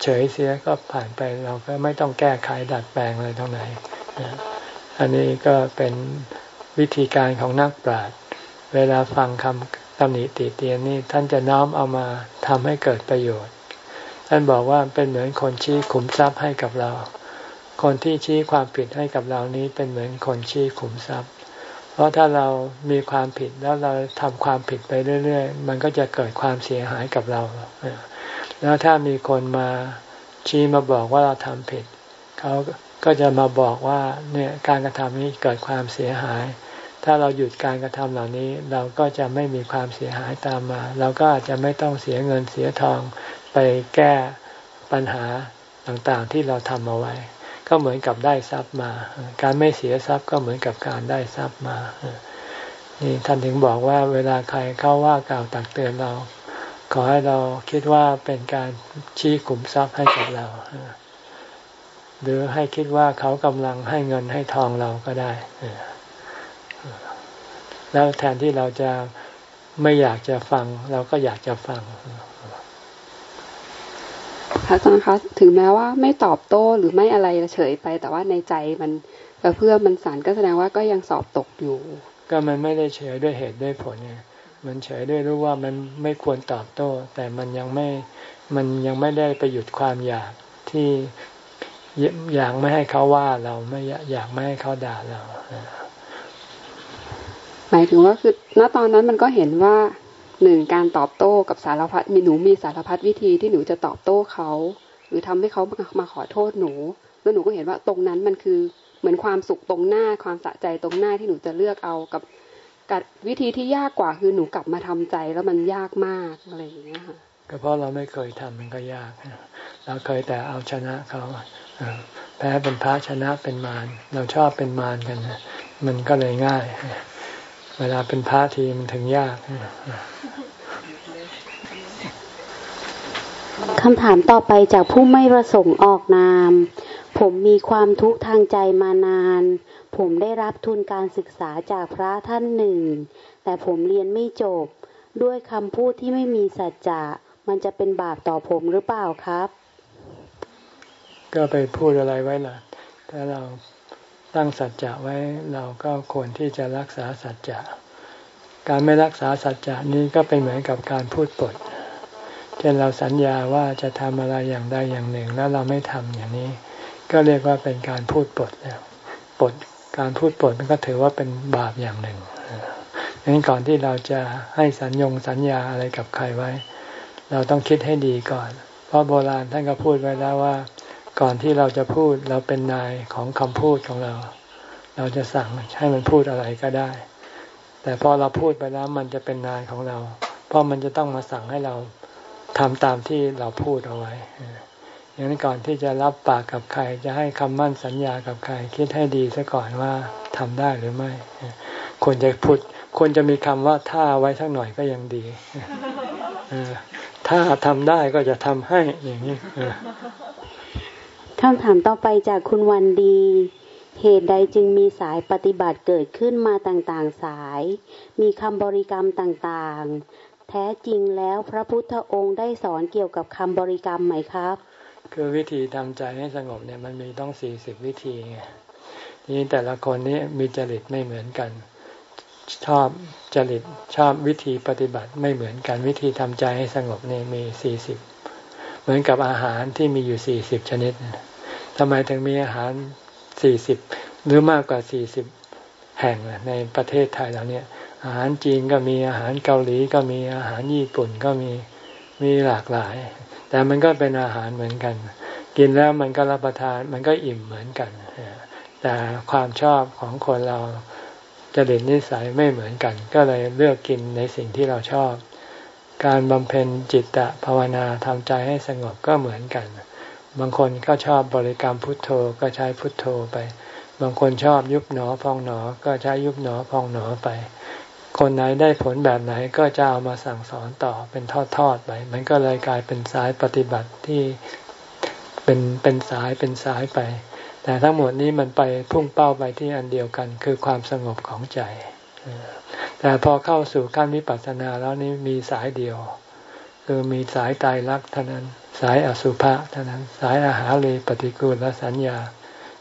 เฉยเสียก็ผ่านไปเราก็ไม่ต้องแก้ไขดัดแปลงอะไรตรงไหน อันนี้ก็เป็นวิธีการของนักปราชญ์เวลาฟังคำตำหนิติเตียนนี่ท่านจะน้อมเอามาทำให้เกิดประโยชน์ ท่านบอกว่าเป็นเหมือนคนชี้ขุมทรัพย์ให้กับเรา คนที่ชี้ความผิดให้กับเรานี้เป็นเหมือนคนชี้ขุมทรัพย์ เพราะถ้าเรามีความผิดแล้วเราทำความผิดไปเรื่อย ๆ มันก็จะเกิดความเสียหายกับเรา แล้วถ้ามีคนมาชี้มาบอกว่าเราทำผิด เขาก็จะมาบอกว่าเนี่ยการกระทำนี้เกิดความเสียหาย ถ้าเราหยุดการกระทำเหล่านี้ เราก็จะไม่มีความเสียหายตามมา เราก็อาจจะไม่ต้องเสียเงินเสียทอง ไปแก้ปัญหาต่างๆที่เราทำเอาไว้ ก็เหมือนกับได้ทรัพย์มา การไม่เสียทรัพย์ก็เหมือนกับการได้ทรัพย์มานี่ท่านถึงบอกว่าเวลาใครเข้าว่ากล่าวตักเตือนเรา ขอให้เราคิดว่าเป็นการชี้ขุมทรัพย์ให้กับเรา หรือให้คิดว่าเขากำลังให้เงินให้ทองเราก็ได้ แล้วแทนที่เราจะไม่อยากจะฟัง เราก็อยากจะฟัง พระอาจารย์คะถึงแม้ว่าไม่ตอบโต้หรือไม่อะไรเฉยไป แต่ว่าในใจมันเพื่อมันสั่นก็แสดงว่าก็ยังสอบตกอยู่ ก็มันไม่ได้เฉยด้วยเหตุด้วยผลไงมันเฉยด้วยรู้ว่ามันไม่ควรตอบโต้ แต่มันยังไม่มันยังไม่ได้ไปหยุดความอยากที่อยากไม่ให้เขาว่าเราไม่อยากไม่ให้เขาด่าเราหมายถึงว่าคือณตอนนั้นมันก็เห็นว่า หนึ่งการตอบโต้กับสารพัดมีหนูมีสารพัดวิธีที่หนูจะตอบโต้เขาหรือทำให้เขามาขอโทษหนู แล้วหนูก็เห็นว่าตรงนั้นมันคือเหมือนความสุขตรงหน้าความสะใจตรงหน้าที่หนูจะเลือกเอากับกับวิธีที่ยากกว่าคือหนูกลับมาทำใจแล้วมันยากมากอะไรอย่างเงี้ยค่ะก็เพราะเราไม่เคยทำมันก็ยาก เราเคยแต่เอาชนะเขาแพ้เป็นพระชนะเป็นมาร เราชอบเป็นมารกันมันก็เลยง่าย เวลาเป็นพระทีมันถึงยาก คำถามต่อไปจากผู้ไม่ประสงค์ออกนาม ผมมีความทุกข์ทางใจมานาน ผมได้รับทุนการศึกษาจากพระท่านหนึ่ง แต่ผมเรียนไม่จบ ด้วยคำพูดที่ไม่มีสัจจะ มันจะเป็นบาปต่อผมหรือเปล่าครับ ก็ไปพูดอะไรไว้ล่ะ ถ้าเราตั้งสัจจะไว้เราก็ควรที่จะรักษาสัจจะ การไม่รักษาสัจจะนี้ก็เป็นเหมือนกับการพูดปด เช่นเราสัญญาว่าจะทำอะไรอย่างใดอย่างหนึ่ง แล้วเราไม่ทำอย่างนี้ ก็เรียกว่าเป็นการพูดปดแล้วปดการพูดปดมันก็ถือว่าเป็นบาปอย่างหนึ่งดังนั้นก่อนที่เราจะให้สัญญงสัญญาอะไรกับใครไว้ เราต้องคิดให้ดีก่อน เพราะโบราณท่านก็พูดไว้แล้วว่า ก่อนที่เราจะพูดเราเป็นนายของคำพูดของเรา เราจะสั่งให้มันพูดอะไรก็ได้ แต่พอเราพูดไปแล้วมันจะเป็นนายของเรา เพราะมันจะต้องมาสั่งให้เรา ทำตามที่เราพูดเอาไว้อย่างนั้นก่อนที่จะรับปากกับใคร จะให้คำมั่นสัญญากับใคร คิดให้ดีซะก่อนว่าทำได้หรือไม่ควรจะพูดควรจะมีคำว่าถ้าไว้สักหน่อยก็ยังดีถ้าทำได้ก็จะทำให้อย่างนี้คำถามต่อไปจากคุณวันดี เหตุใดจึงมีสายปฏิบัติเกิดขึ้นมาต่างๆสาย มีคำบริกรรมต่างๆ แท้จริงแล้วพระพุทธองค์ได้สอนเกี่ยวกับคำบริกรรมไหมครับ คือวิธีทำใจให้สงบเนี่ยมันมีต้องสี่สิบวิธีไงนี่แต่ละคนนี้มีจริตไม่เหมือนกัน ชอบจริตชอบวิธีปฏิบัติไม่เหมือนกันวิธีทำใจให้สงบเนี่ยมีสี่สิบเหมือนกับอาหารที่มีอยู่สี่สิบชนิดทำไมถึงมีอาหารสี่สิบหรือมากกว่าสี่สิบแห่งในประเทศไทยเราเนี่ย อาหารจีนก็มีอาหารเกาหลีก็มีอาหารญี่ปุ่นก็มีมีหลากหลาย แต่มันก็เป็นอาหารเหมือนกัน กินแล้วมันก็รับประทานมันก็อิ่มเหมือนกันแต่ความชอบของคนเราจะเด่นนิสัยไม่เหมือนกัน ก็เลยเลือกกินในสิ่งที่เราชอบ การบำเพ็ญจิตตะภาวนาทำใจให้สงบก็เหมือนกัน บางคนก็ชอบบริกรรมพุทโธก็ใช้พุทโธไป บางคนชอบยุบหนอพองหนอก็ใช้ยุบหนอพองหนอไป คนไหนได้ผลแบบไหนก็จะเอามาสั่งสอนต่อเป็นทอดๆไป มันก็เลยกลายเป็นสายปฏิบัติที่เป็นเป็นสายเป็นสายไป แต่ทั้งหมดนี้มันไปพุ่งเป้าไปที่อันเดียวกัน คือความสงบของใจ แต่พอเข้าสู่ขั้นวิปัสสนาแล้วนี่มีสายเดียว คือมีสายตายรักเท่านั้น สายอสุภะเท่านั้น สายอาหารเลยปฏิกูลและสัญญา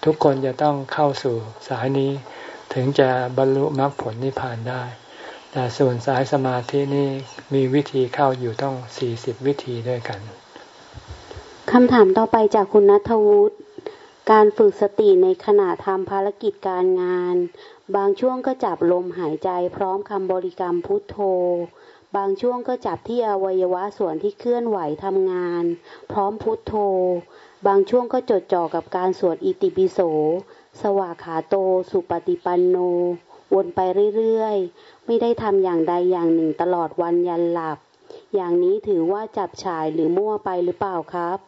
ทุกคนจะต้องเข้าสู่สายนี้ถึงจะบรรลุมรรคผลนิพพานได้ แต่ส่วนสายสมาธินี่มีวิธีเข้าอยู่ต้องสี่สิบวิธีด้วยกันคำถามต่อไปจากคุณนัทวุฒิการฝึกสติในขณะทำภารกิจการงาน บางช่วงก็จับลมหายใจพร้อมคำบริกรรมพุทโธ บางช่วงก็จับที่อวัยวะส่วนที่เคลื่อนไหวทำงาน พร้อมพุทโธ บางช่วงก็จดจ่อกับการสวดอิติปิโส สวากขาโต สุปฏิปันโน วนไปเรื่อย ไม่ได้ทำอย่างใดอย่างหนึ่งตลอดวันยันหลับ อย่างนี้ถือว่าจับฉายหรือมั่วไปหรือเปล่าครับ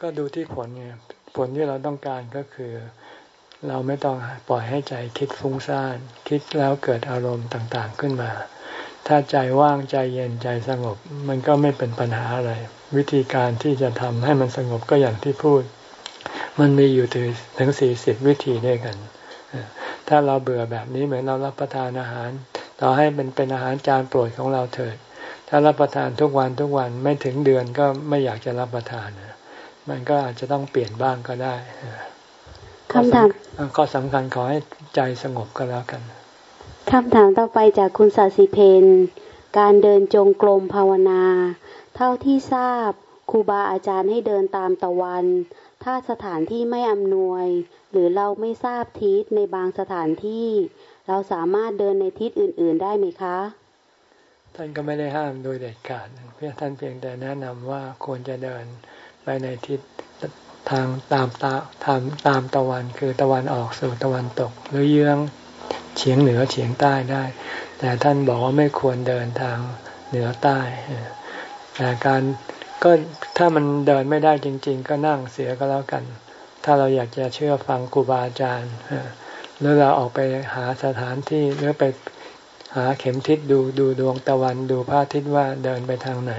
ก็ดูที่ผลไงผลที่เราต้องการก็คือ เราไม่ต้องปล่อยให้ใจคิดฟุ้งซ่าน คิดแล้วเกิดอารมณ์ต่างๆขึ้นมา ถ้าใจว่างใจเย็นใจสงบ มันก็ไม่เป็นปัญหาอะไร วิธีการที่จะทำให้มันสงบก็อย่างที่พูด มันมีอยู่ถึงถึงสี่สิบวิธีด้วยกัน ถ้าเราเบื่อแบบนี้เหมือนเรารับประทานอาหาร ต่อให้เป็นเป็นอาหารจานโปรดของเราเถิด ถ้ารับประทานทุกวันทุกวันไม่ถึงเดือนก็ไม่อยากจะรับประทานมันก็อาจจะต้องเปลี่ยนบ้างก็ได้คำถามข้อสำคัญขอให้ใจสงบก็แล้วกันคำถามต่อไปจากคุณสาสิเพนการเดินจงกรมภาวนา เท่าที่ทราบครูบาอาจารย์ให้เดินตามตะวัน ถ้าสถานที่ไม่อำนวย หรือเราไม่ทราบทิศในบางสถานที่ เราสามารถเดินในทิศอื่น ๆ ได้ไหมคะ ท่านก็ไม่ได้ห้ามโดยเด็ดขาดเพียงท่านเพียงแต่แนะนำว่าควรจะเดินไปในทิศทางตามตาทางตามตะวันคือตะวันออกสู่ตะวันตก หรือเยื้องเฉียงเหนือเฉียงใต้ได้ แต่ท่านบอกว่าไม่ควรเดินทางเหนือใต้แต่การก็ถ้ามันเดินไม่ได้จริง ๆ ก็นั่งเสียก็แล้วกัน ถ้าเราอยากจะเชื่อฟังครูบาอาจารย์หรือเราออกไปหาสถานที่หรือไปหาเข็มทิศดูดูดวงตะวันดูพระอาทิตย์ว่าเดินไปทางไหน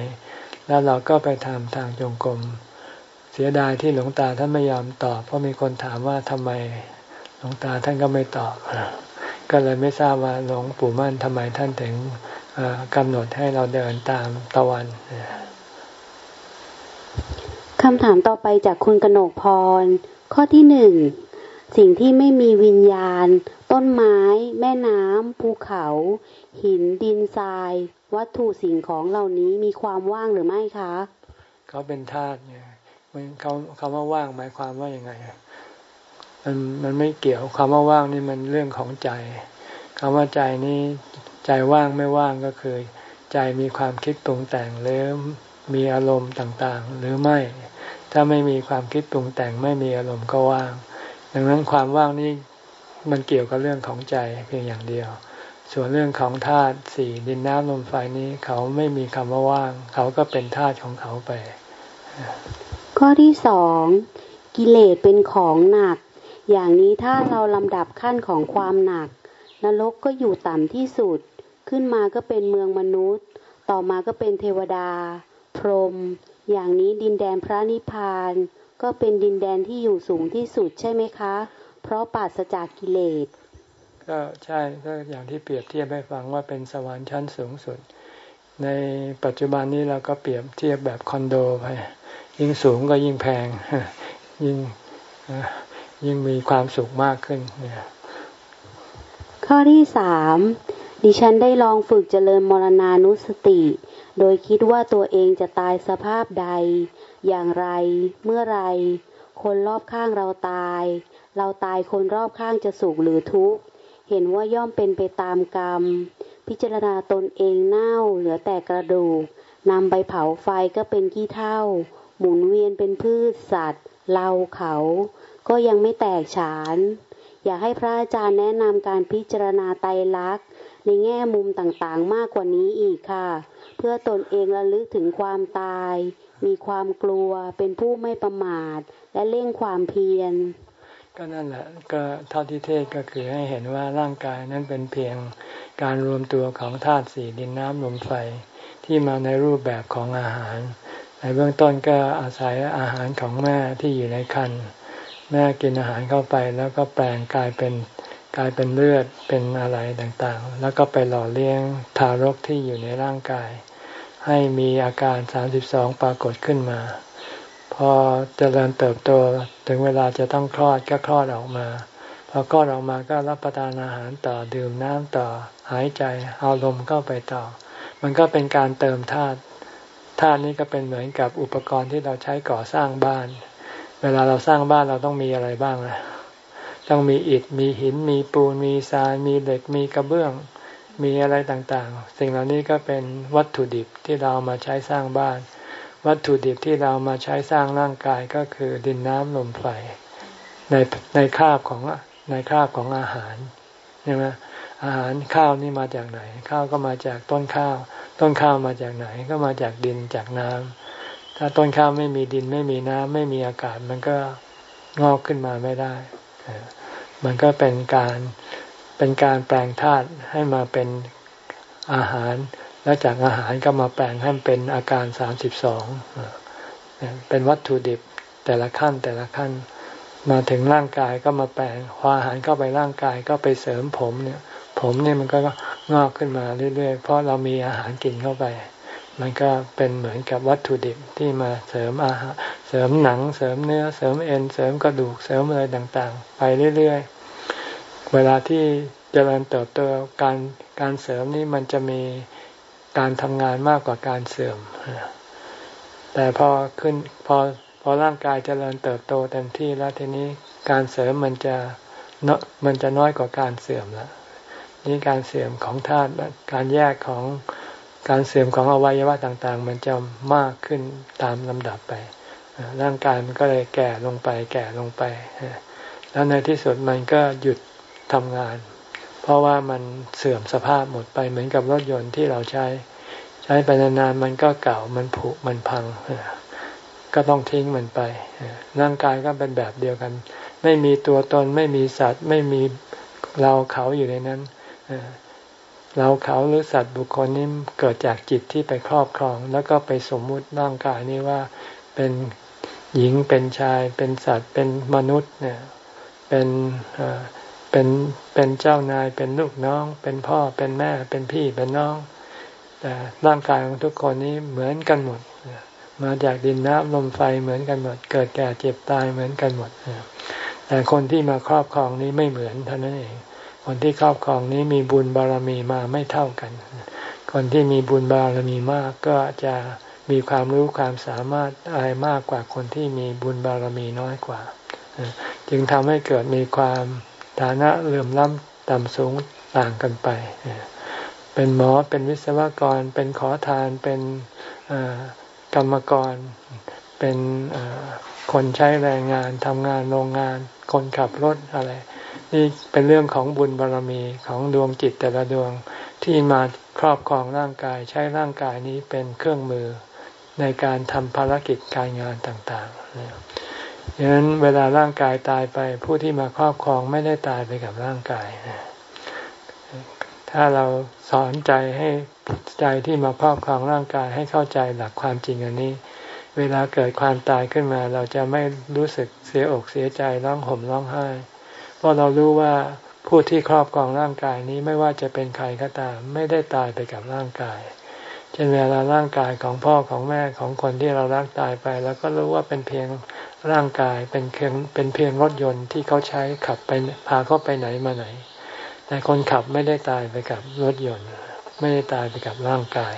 แล้วเราก็ไปทำทางจงกรมเสียดายที่หลวงตาท่านไม่ยอมตอบ เพราะมีคนถามว่าทำไมหลวงตาท่านก็ไม่ตอบ ก็เลยไม่ทราบว่าหลวงปู่มั่นทำไมท่านถึงกำหนดให้เราเดินตามตะวันคำถามต่อไปจากคุณกนกพร ข้อที่หนึ่งสิ่งที่ไม่มีวิญญาณ ต้นไม้ แม่น้ำภูเขา หินดินทราย วัตถุสิ่งของเหล่านี้มีความว่างหรือไม่คะเขาเป็นธาตุเนี่ยเขาคำว่าว่างหมายความว่าอยังไงมันมันไม่เกี่ยวคำว่าว่างนี่มันเรื่องของใจคำว่าใจนี้ใจว่างไม่ว่างก็คือ ใจมีความคิดปรุงแต่งหรือมีอารมณ์ต่างๆ หรือไม่ ถ้าไม่มีความคิดปรุงแต่งไม่มีอารมณ์ก็ว่าง ดังนั้นความว่างนี้มันเกี่ยวกับเรื่องของใจเพียงอย่างเดียว ส่วนเรื่องของธาตุสี่ดินน้ำลมไฟนี้เขาไม่มีคำว่าว่าง เขาก็เป็นธาตุของเขาไป ข้อที่สองกิเลสเป็นของหนัก อย่างนี้ถ้าเราลำดับขั้นของความหนัก นรกก็อยู่ต่ำที่สุด ขึ้นมาก็เป็นเมืองมนุษย์ ต่อมาก็เป็นเทวดา พรหม อย่างนี้ดินแดนพระนิพพาน ก็เป็นดินแดนที่อยู่สูงที่สุดใช่ไหมคะ เพราะปราศจากกิเลส ก็ใช่ก็อย่างที่เปรียบเทียบให้ฟังว่าเป็นสวรรค์ชั้นสูงสุด ในปัจจุบันนี้เราก็เปรียบเทียบแบบคอนโดไปยิ่งสูงก็ยิ่งแพง ยิ่งยิ่งมีความสุขมากขึ้นเนี่ยข้อที่สามดิฉันได้ลองฝึกเจริญมรณานุสติ โดยคิดว่าตัวเองจะตายสภาพใด อย่างไร เมื่อไร คนรอบข้างเราตาย เราตายคนรอบข้างจะสุขหรือทุกข์ เห็นว่าย่อมเป็นไปตามกรรม พิจารณาตนเองเน่าเหลือแต่กระดูกนำไปเผาไฟก็เป็นขี้เท่า หมุนเวียนเป็นพืชสัตว์ เราเขา ก็ยังไม่แตกฉาน อยากให้พระอาจารย์แนะนำการพิจารณาไตรลักษณ์ในแง่มุมต่างๆมากกว่านี้อีกค่ะ เพื่อตนเองระลึกถึงความตาย มีความกลัวเป็นผู้ไม่ประมาท และเร่งความเพียร ก็นั่นแหละก็เท่าที่เทศก็คือให้เห็นว่าร่างกายนั้นเป็นเพียงการรวมตัวของธาตุสี่ดินน้ำลมไฟที่มาในรูปแบบของอาหาร ในเบื้องต้นก็อาศัยอาหารของแม่ที่อยู่ในครรภ์แม่กินอาหารเข้าไปแล้วก็แปลงกลายเป็น กลายเป็นเลือดเป็นอะไรต่างๆ แล้วก็ไปหล่อเลี้ยงทารกที่อยู่ในร่างกาย ให้มีอาการ 32 ปรากฏขึ้นมา พอเจริญเติบโตถึงเวลาจะต้องคลอดก็คลอดออกมา พอคลอดออกมาก็รับประทานอาหารต่อดื่มน้ำต่อหายใจเอาลมเข้าไปต่อ มันก็เป็นการเติมธาตุธาตุนี้ก็เป็นเหมือนกับอุปกรณ์ที่เราใช้ก่อสร้างบ้าน เวลาเราสร้างบ้านเราต้องมีอะไรบ้างนะ ต้องมีอิฐมีหินมีปูนมีทรายมีเหล็กมีกระเบื้อง มีอะไรต่างๆ สิ่งเหล่านี้ก็เป็นวัตถุดิบที่เรามาใช้สร้างบ้าน วัตถุดิบที่เรามาใช้สร้างร่างกายก็คือดินน้ำลมไฟในในคาบของในคาบของอาหารใช่ไหมอาหารข้าวนี่มาจากไหน ข้าวก็มาจากต้นข้าว ต้นข้าวมาจากไหนก็มาจากดินจากน้ำถ้าต้นข้าวไม่มีดินไม่มีน้ำไม่มีอากาศมันก็งอกขึ้นมาไม่ได้ มันก็เป็นการเป็นการแปลงธาตุให้มาเป็นอาหาร แล้วจากอาหารก็มาแปลงให้เป็นอาการสามสิบสองเป็นวัตถุดิบแต่ละขั้นแต่ละขั้น มาถึงร่างกายก็มาแปลงพออาหารเข้าไปร่างกายก็ไปเสริมผมเนี่ย ผมเนี่ยมันก็งอกขึ้นมาเรื่อยๆ เพราะเรามีอาหารกินเข้าไป มันก็เป็นเหมือนกับวัตถุดิบที่มาเสริมอาหาร เสริมหนัง เสริมเนื้อ เสริมเอ็น เสริมกระดูก เสริมอะไรต่างๆ ไปเรื่อยๆ เวลาที่เจริญเติบโตการการเสริมนี่มันจะมีการทำงานมากกว่าการเสื่อม แต่พอขึ้นพอพอร่างกายเจริญเติบโตเต็มที่แล้วทีนี้การเสริมมันจะนมันจะน้อยกว่าการเสื่อมแล้วนี่การเสื่อมของธาตุการแยกของการเสื่อมของอวัยวะต่างๆ มันจะมากขึ้นตามลำดับไป ร่างกายมันก็เลยแก่ลงไปแก่ลงไป แล้วในที่สุดมันก็หยุด ทำงาน เพราะว่ามันเสื่อมสภาพหมดไปเหมือนกับรถยนต์ที่เราใช้ ใช้ไปนานๆมันก็เก่ามันผุมันพัง ก็ต้องทิ้งมันไป ร่างกายก็เป็นแบบเดียวกัน ไม่มีตัวตนไม่มีสัตว์ ไม่มีเราเขาอยู่ในนั้นเราเขาหรือสัตว์บุคคลนี้เกิดจากจิตที่ไปครอบครอง แล้วก็ไปสมมุติร่างกายนี้ว่าเป็นหญิงเป็นชายเป็นสัตว์เป็นมนุษย์เนี่ยเป็น เป็นเป็นเจ้านายเป็นลูกน้อง เป็นพ่อเป็นแม่เป็นพี่เป็นน้อง แต่ร่างกายของทุกคนนี้เหมือนกันหมด มาจากดินน้ำลมไฟเหมือนกันหมด เกิดแก่เจ็บตายเหมือนกันหมดแต่คนที่มาครอบครองนี้ไม่เหมือนเท่านั้นเอง คนที่ครอบครองนี้มีบุญบารมีมาไม่เท่ากัน คนที่มีบุญบารมีมากก็จะมีความรู้ความสามารถอะไรมากกว่าคนที่มีบุญบารมีน้อยกว่า จึงทำให้เกิดมีความ ฐานะเลื่อมล้ำต่ำสูงต่างกันไป เป็นหมอเป็นวิศวกร เป็นขอทานเป็นกรรมกร เป็นคนใช้แรงงานทำงานโรงงาน คนขับรถอะไร นี่เป็นเรื่องของบุญบารรมีของดวงจิตแต่ละดวงที่มาครอบครองร่างกายใช้ร่างกายนี้เป็นเครื่องมือในการทำภารกิจการงานต่างๆ ดังนั้นเวลาร่างกายตายไป ผู้ที่มาครอบครองไม่ได้ตายไปกับร่างกาย ถ้าเราสอนใจให้ใจที่มาครอบครองร่างกายให้เข้าใจหลักความจริงอันนี้ เวลาเกิดความตายขึ้นมา เราจะไม่รู้สึกเสียอกเสียใจร้องห่มร้องไห้ เพราะเรารู้ว่าผู้ที่ครอบครองร่างกายนี้ไม่ว่าจะเป็นใครก็ตาม ไม่ได้ตายไปกับร่างกาย เช่นเวลาร่างกายของพ่อของแม่ของคนที่เรารักตายไป แล้วก็รู้ว่าเป็นเพียงร่างกายเป็นเพียงเป็นเพียงรถยนต์ที่เขาใช้ขับไปพาเขาไปไหนมาไหน แต่คนขับไม่ได้ตายไปกับรถยนต์ ไม่ได้ตายไปกับร่างกาย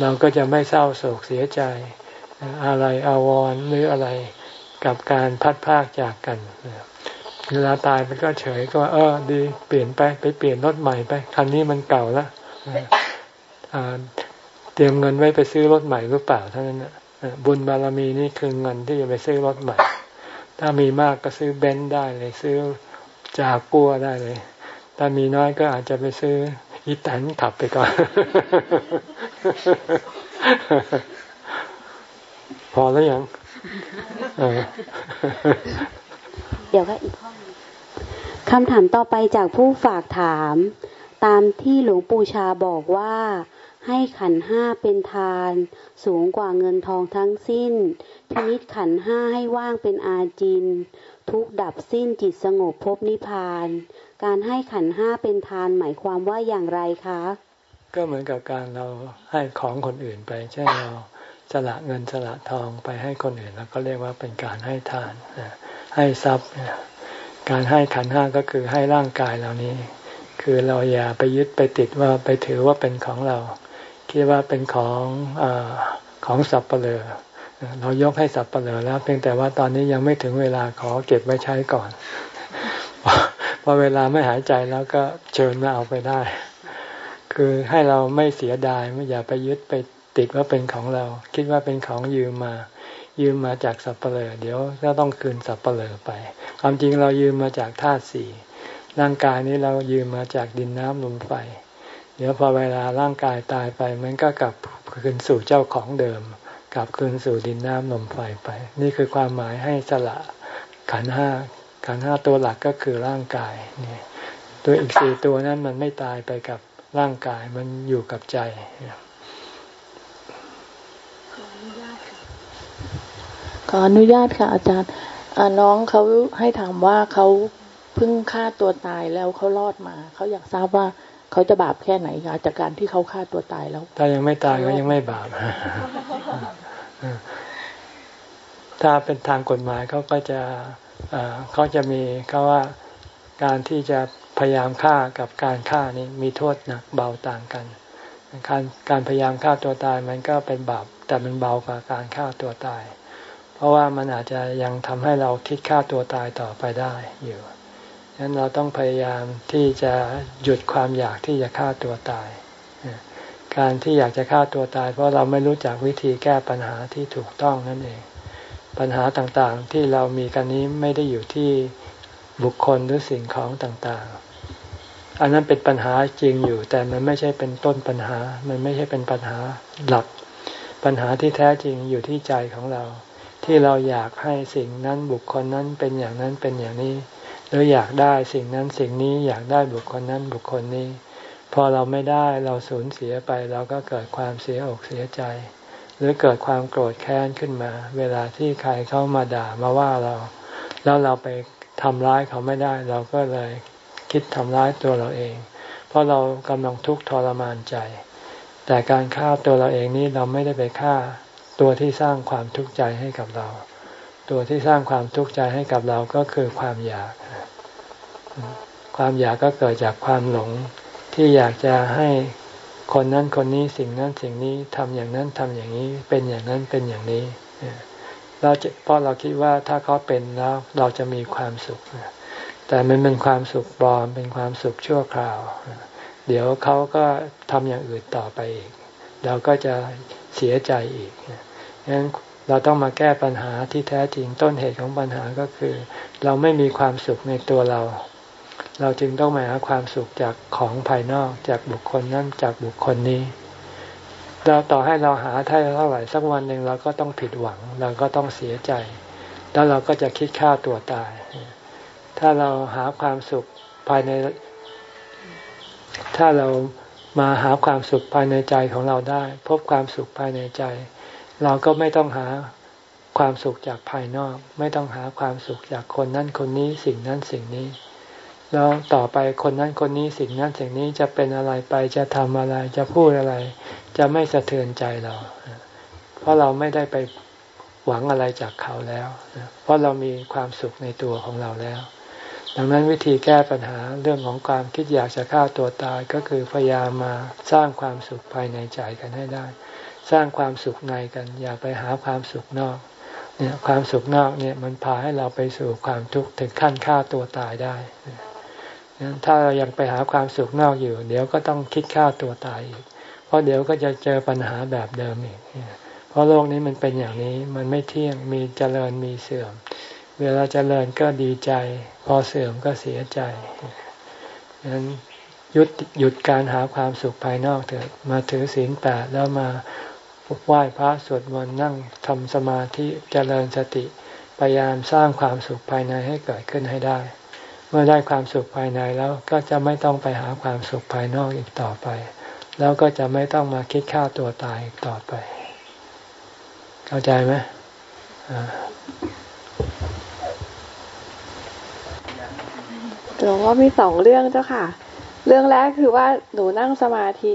เราก็จะไม่เศร้าโศกเสียใจอะไรอาวรณ์หรืออะไรกับการพัดพากจากกันเวลาตายมันก็เฉยก็เออดีเปลี่ยนไปไปเปลี่ยนรถใหม่ไปคันนี้มันเก่าแล้ว เตรียมเงินไว้ไปซื้อรถใหม่หรือเปล่าเท่านั้นนะบุญบารมีนี่คือเงินที่จะไปซื้อรถใหม่ ถ้ามีมากก็ซื้อเบนซ์ได้เลยซื้อจากกัวได้เลย ถ้ามีน้อยก็อาจจะไปซื้ออีแตนขับไปก่อน พอแล้วยังเดี๋ยวก็อีกข้อคำถามต่อไปจากผู้ฝากถาม ตามที่หลวงปู่ชาบอกว่า ให้ขันห้าเป็นทาน สูงกว่าเงินทองทั้งสิ้น พินิจขันห้าให้ว่างเป็นอาจิน ทุกดับสิ้นจิตสงบพบนิพพาน การให้ขันห้าเป็นทานหมายความว่าอย่างไรคะ ก็เหมือนกับการเราให้ของคนอื่นไปเช่นเราสละเงินสละทองไปให้คนอื่นแล้วก็เรียกว่าเป็นการให้ทานให้ทรัพย์การให้ขันห้าก็คือให้ร่างกายเรานี้ คือเราอย่าไปยึดไปติดว่าไปถือว่าเป็นของเรา คิดว่าเป็นของอของสับเปลือเรายกให้สับเปลือแล้ว เพียงแต่ว่าตอนนี้ยังไม่ถึงเวลาขอเก็บไว้ใช้ก่อนพอเวลาไม่หายใจแล้วก็เชิญมาเอาไปได้ คือให้เราไม่เสียดายไม่อย่าไปยึดไปติดว่าเป็นของเรา คิดว่าเป็นของยืมมา ยืมมาจากสับเปลือเดี๋ยวก็ต้องคืนสับเปลือไป ความจริงเรายืมมาจากธาตุสี่ร่างกายนี้เรายืมมาจากดินน้ำลมไฟ เดี๋ยวพอเวลาร่างกายตายไป มันก็กลับคืนสู่เจ้าของเดิม กลับคืนสู่ดินน้ำลมไฟไป นี่คือความหมายให้สละขันห้าขันห้าตัวหลักก็คือร่างกายนี่ตัวอีกสี่ตัวนั้นมันไม่ตายไปกับร่างกายมันอยู่กับใจขออนุญาตค่ะ อาจารย์น้องเขาให้ถามว่าเขาเพิ่งฆ่าตัวตายแล้วเขารอดมา เขาอยากทราบว่า เขาจะบาปแค่ไหนคะจากการที่เขาฆ่าตัวตายแล้ว ถ้ายังไม่ตายก็ยังไม่บาปถ้าเป็นทางกฎหมายเขาก็จะเขาจะมีเขาว่าการที่จะพยายามฆ่ากับการฆ่านี้มีโทษหนักเบาต่างกัน การการพยายามฆ่าตัวตายมันก็เป็นบาปแต่มันเบากว่าการฆ่าตัวตาย เพราะว่ามันอาจจะยังทำให้เราคิดฆ่าตัวตายต่อไปได้อยู่ ฉะนั้นเราต้องพยายามที่จะหยุดความอยากที่จะฆ่าตัวตาย การที่อยากจะฆ่าตัวตาย เพราะเราไม่รู้จักวิธีแก้ปัญหาที่ถูกต้องนั่นเอง ปัญหาต่างๆที่เรามีกันนี้ไม่ได้อยู่ที่บุคคลหรือสิ่งของต่างๆ อันนั้นเป็นปัญหาจริงอยู่ แต่มันไม่ใช่เป็นต้นปัญหา มันไม่ใช่เป็นปัญหาหลัก ปัญหาที่แท้จริงอยู่ที่ใจของเรา ที่เราอยากให้สิ่งนั้นบุคคลนั้นเป็นอย่างนั้นเป็นอย่างนี้ รืออยากได้สิ่งนั้นสิ่งนี้อยากได้บุคคลนั้นบุคคลนี้ พอเราไม่ได้เราสูญเสียไป เราก็เกิดความเสียอกเสียใจ หรือเกิดความโกรธแค้นขึ้นมา เวลาที่ใครเข้ามาด่ามาว่าเรา แล้วเราไปทำร้ายเขาไม่ได้ เราก็เลยคิดทำร้ายตัวเราเอง เพราะเรากำลังทุกข์ทรมานใจ แต่การฆ่าตัวเราเองนี้เราไม่ได้ไปฆ่าตัวที่สร้างความทุกข์ใจให้กับเรา ตัวที่สร้างความทุกข์ใจให้กับเราก็คือความอยาก ความอยากก็เกิดจากความหลงที่อยากจะให้คนนั้นคนนี้สิ่งนั้นสิ่งนี้ทำอย่างนั้นทำอย่างนี้เป็นอย่างนั้นเป็นอย่างนี้เราเพราะเราคิดว่าถ้าเขาเป็นแล้วเราจะมีความสุขแต่มันเป็นความสุขปลอมเป็นความสุขชั่วคราว เดี๋ยวเขาก็ทำอย่างอื่นต่อไปอีก เราก็จะเสียใจอีกดังนั้นเราต้องมาแก้ปัญหาที่แท้จริงต้นเหตุของปัญหาก็คือ เราไม่มีความสุขในตัวเรา เราจึงต้องมาหาความสุขจากของภายนอกจากบุคคลนั้นจากบุคคลนี้ เราต่อให้เราหาเท่าไหร่สักวันหนึ่งเราก็ต้องผิดหวัง เราก็ต้องเสียใจ แล้วเราก็จะคิดฆ่าตัวตาย ถ้าเราหาความสุขภายใน ถ้าเรามาหาความสุขภายในใจของเราได้ พบความสุขภายในใจ เราก็ไม่ต้องหาความสุขจากภายนอก ไม่ต้องหาความสุขจากคนนั้นคนนี้สิ่งนั้นสิ่งนี้ แล้วต่อไปคนนั้นคนนี้สิ่งนั้นสิ่งนี้จะเป็นอะไรไปจะทำอะไรจะพูดอะไร จะไม่สะเทือนใจเรา เพราะเราไม่ได้ไปหวังอะไรจากเขาแล้ว เพราะเรามีความสุขในตัวของเราแล้ว ดังนั้นวิธีแก้ปัญหาเรื่องของความคิดอยากจะฆ่าตัวตายก็คือพยายามมาสร้างความสุขภายในใจกันให้ได้ สร้างความสุขในกัน อย่าไปหาความสุขนอกเนี่ยความสุขนอกเนี่ยมันพาให้เราไปสู่ความทุกข์ถึงขั้นฆ่าตัวตายได้ ถ้าเรายังไปหาความสุขนอกอยู่ เดี๋ยวก็ต้องคิดฆ่าตัวตายอีก เพราะเดี๋ยวก็จะเจอปัญหาแบบเดิมอีก เพราะโลกนี้มันเป็นอย่างนี้ มันไม่เที่ยง มีเจริญ มีเสื่อม เวลาเจริญก็ดีใจ พอเสื่อมก็เสียใจฉะนั้นหยุดหยุดการหาความสุขภายนอกเถิด มาถือศีลแปดแล้วมาไหว้พระสวดมนต์นั่งทำสมาธิเจริญสติ พยายามสร้างความสุขภายในให้เกิดขึ้นให้ได้ มื่อได้ความสุขภายในแล้วก็จะไม่ต้องไปหาความสุขภายนอกอีกต่อไป แล้วก็จะไม่ต้องมาคิดฆ่าตัวตายอีกต่อไป เข้าใจไหมหลวงพ่อมีสองเรื่องเจ้าค่ะ เรื่องแรกคือว่าหนูนั่งสมาธิ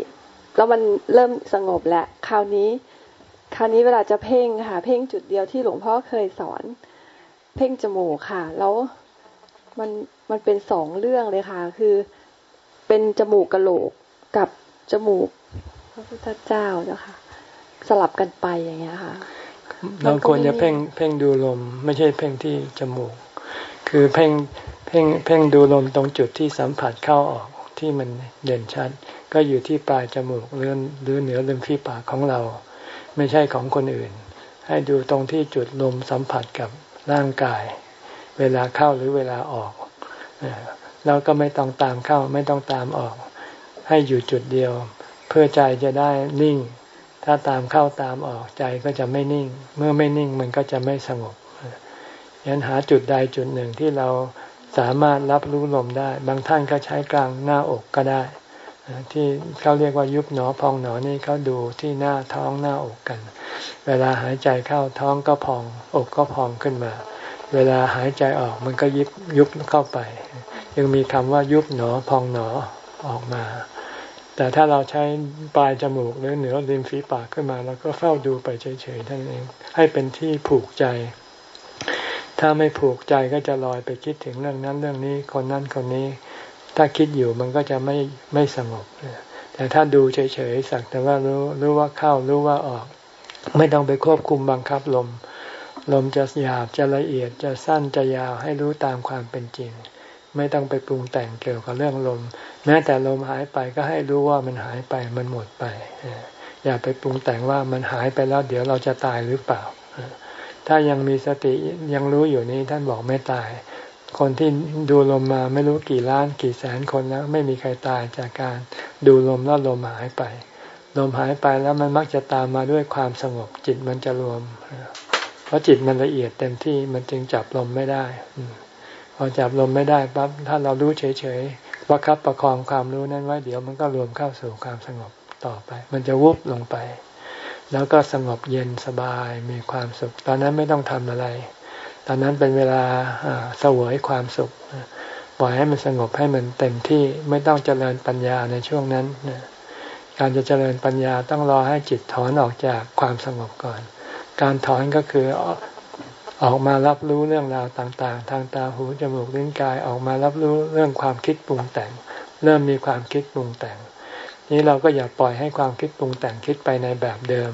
แล้วมันเริ่มสงบแล้วคราวนี้ คราวนี้เวลาจะเพ่งค่ะ เพ่งจุดเดียวที่หลวงพ่อเคยสอน เพ่งจมูกค่ะ แล้วมัน มันเป็นสองเรื่องเลยค่ะ คือเป็นจมูกกระโหลกกับจมูกพระพุทธเจ้าเจ้าค่ะสลับกันไปอย่างเงี้ยค่ะเราควรจะเพ่งเพ่งดูลม ไม่ใช่เพ่งที่จมูก คือเพ่งเพ่งเพ่งดูลมตรงจุดที่สัมผัสเข้าออกที่มันเด่นชัด ก็อยู่ที่ปลายจมูกหรือหรือเหนือริมฝีปากของเรา ไม่ใช่ของคนอื่น ให้ดูตรงที่จุดลมสัมผัสกับร่างกาย เวลาเข้าหรือเวลาออก เราก็ไม่ต้องตามเข้าไม่ต้องตามออก ให้อยู่จุดเดียว เพื่อใจจะได้นิ่ง ถ้าตามเข้าตามออกใจก็จะไม่นิ่ง เมื่อไม่นิ่งมันก็จะไม่สงบยันหาจุดใดจุดหนึ่งที่เราสามารถรับรู้ลมได้ บางท่านก็ใช้กลางหน้าอกก็ได้ ที่เขาเรียกว่ายุบหนอพองหนอนี่เขาดูที่หน้าท้องหน้าอกกัน เวลาหายใจเข้าท้องก็พอง อกก็พองขึ้นมา เวลาหายใจออกมันก็ยุบยุบเข้าไป ยังมีคำว่ายุบหนอพองหนอออกมา แต่ถ้าเราใช้ปลายจมูกหรือเหนือริมฝีปากขึ้นมาแล้วก็เฝ้าดูไปเฉยๆท่านเองให้เป็นที่ผูกใจ ถ้าไม่ผูกใจก็จะลอยไปคิดถึงเรื่องนั้นเรื่องนี้คนนั้นคนนี้ ถ้าคิดอยู่มันก็จะไม่ไม่สงบแต่ถ้าดูเฉยๆสักแต่ว่ารู้รู้ว่าเข้ารู้ว่าออก ไม่ต้องไปควบคุมบังคับลม ลมจะหยาบจะละเอียดจะสั้นจะยาวให้รู้ตามความเป็นจริง ไม่ต้องไปปรุงแต่งเกี่ยวกับเรื่องลม แม้แต่ลมหายไปก็ให้รู้ว่ามันหายไปมันหมดไป อย่าไปปรุงแต่งว่ามันหายไปแล้วเดี๋ยวเราจะตายหรือเปล่า ถ้ายังมีสติยังรู้อยู่นี้ท่านบอกไม่ตาย คนที่ดูลมมาไม่รู้กี่ล้านกี่แสนคนแล้ว ไม่มีใครตายจากการดูลมแล้วลมหายไป ลมหายไปแล้วมันมักจะตามมาด้วยความสงบจิตมันจะรวม เพราะจิตมันละเอียดเต็มที่มันจึงจับลมไม่ได้ พอจับลมไม่ได้ปั๊บถ้าเรารู้เฉยๆประคับประคองความรู้นั้นไว้เดี๋ยวมันก็รวมเข้าสู่ความสงบต่อไป มันจะวุบลงไป แล้วก็สงบเย็นสบายมีความสุข ตอนนั้นไม่ต้องทำอะไร ตอนนั้นเป็นเวลาเสวยความสุขปล่อยให้มันสงบให้มันเต็มที่ไม่ต้องเจริญปัญญาในช่วงนั้น การจะเจริญปัญญาต้องรอให้จิตถอนออกจากความสงบก่อน การถอนก็คือออกมารับรู้เรื่องราวต่าง ๆ ทางตาหูจมูกลิ้นกายออกมารับรู้เรื่องความคิดปรุงแต่ง เริ่มมีความคิดปรุงแต่ง นี้เราก็อย่าปล่อยให้ความคิดปรุงแต่งคิดไปในแบบเดิม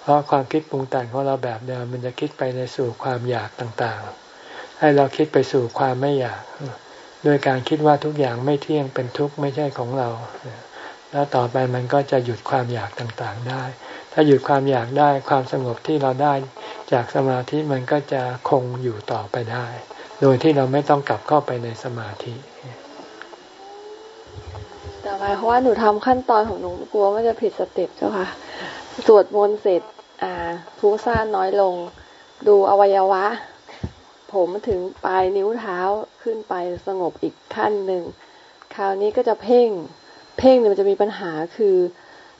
เพราะความคิดปรุงแต่งของเราแบบเดิม มันจะคิดไปในสู่ความอยากต่างๆ ให้เราคิดไปสู่ความไม่อยาก โดยการคิดว่าทุกอย่างไม่เที่ยงเป็นทุกข์ไม่ใช่ของเรา แล้วต่อไปมันก็จะหยุดความอยากต่างๆได้ ถ้าหยุดความอยากได้ความสงบที่เราได้จากสมาธิมันก็จะคงอยู่ต่อไปได้ โดยที่เราไม่ต้องกลับเข้าไปในสมาธิแต่หมายความว่าหนูทำขั้นตอนของหนูกลัวว่าจะผิดสเต็ปเจ้าค่ะสวดมนต์เสร็จ อ่าทุ้งซ่านน้อยลง ดูอวัยวะ ผมถึงปลายนิ้วเท้าขึ้นไปสงบอีกขั้นหนึ่ง คราวนี้ก็จะเพ่ง เพ่งเนี่ยมันจะมีปัญหาคือ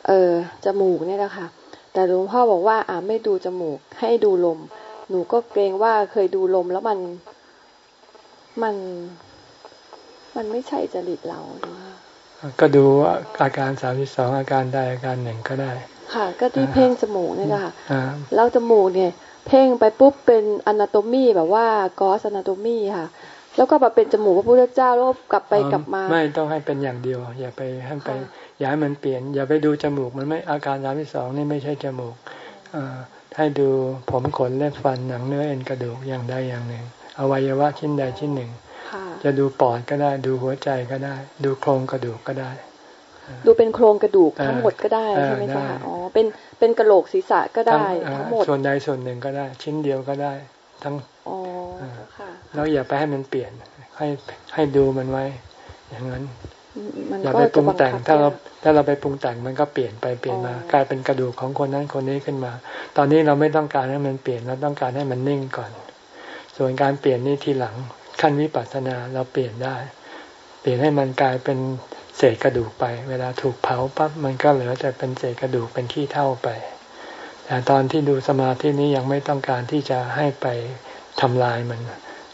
เออจมูกเนี่ยแหละค่ะ แต่หลวงพ่อบอกว่า อ่าไม่ดูจมูกให้ดูลม หนูก็เกรงว่าเคยดูลมแล้วมันมัน มันไม่ใช่จริตเราก็ดูอาการสามสิบสองอาการใดอาการหนึ่งก็ได้ ค่ะ ก็ที่เพ่งจมูกนี่ค่ะแล้วจมูกเนี่ย เพ่งไปปุ๊บเป็นอนาโตมีแบบว่ากอสอนาโตมีค่ะ แล้วก็แบบเป็นจมูกพระพุทธเจ้าแล้วกลับไปกลับมา ไม่ต้องให้เป็นอย่างเดียว อย่าไปให้ไปอย่าให้มันเปลี่ยน อย่าไปดูจมูกมันไม่อาการสามที่สองนี่ไม่ใช่จมูกให้ดูผมขนเล็บฟันหนังเนื้อเอ็นกระดูกอย่างใดอย่างหนึ่ง อวัยวะชิ้นใดชิ้นหนึ่งจะดูปอดก็ได้ ดูหัวใจก็ได้ ดูโครงกระดูกก็ได้ ดูเป็นโครงกระดูกทั้งหมดก็ได้ใช่ไหมคะอ๋อเป็นเป็นกระโหลกศีรษะก็ได้ทั้งหมดส่วนใดส่วนหนึ่งก็ได้ ชิ้นเดียวก็ได้ ทั้งอ๋อค่ะ แล้วอย่าไปให้มันเปลี่ยน ให้ให้ดูมันไว้ อย่างนั้นอย่าไปปรุงแต่งถ้าเราถ้าเราไปปรุงแต่งมันก็เปลี่ยนไปเปลี่ยนมากลายเป็นกระดูกของคนนั้นคนนี้ขึ้นมา ตอนนี้เราไม่ต้องการให้มันเปลี่ยนเราต้องการให้มันนิ่งก่อน ส่วนการเปลี่ยนนี่ทีหลังขั้นวิปัสสนาเราเปลี่ยนได้ เปลี่ยนให้มันกลายเป็นเศษกระดูกไป เวลาถูกเผาปั๊บมันก็เหลือแต่เป็นเศษกระดูกเป็นขี้เท่าไป แต่ตอนที่ดูสมาธินี้ยังไม่ต้องการที่จะให้ไปทำลายมัน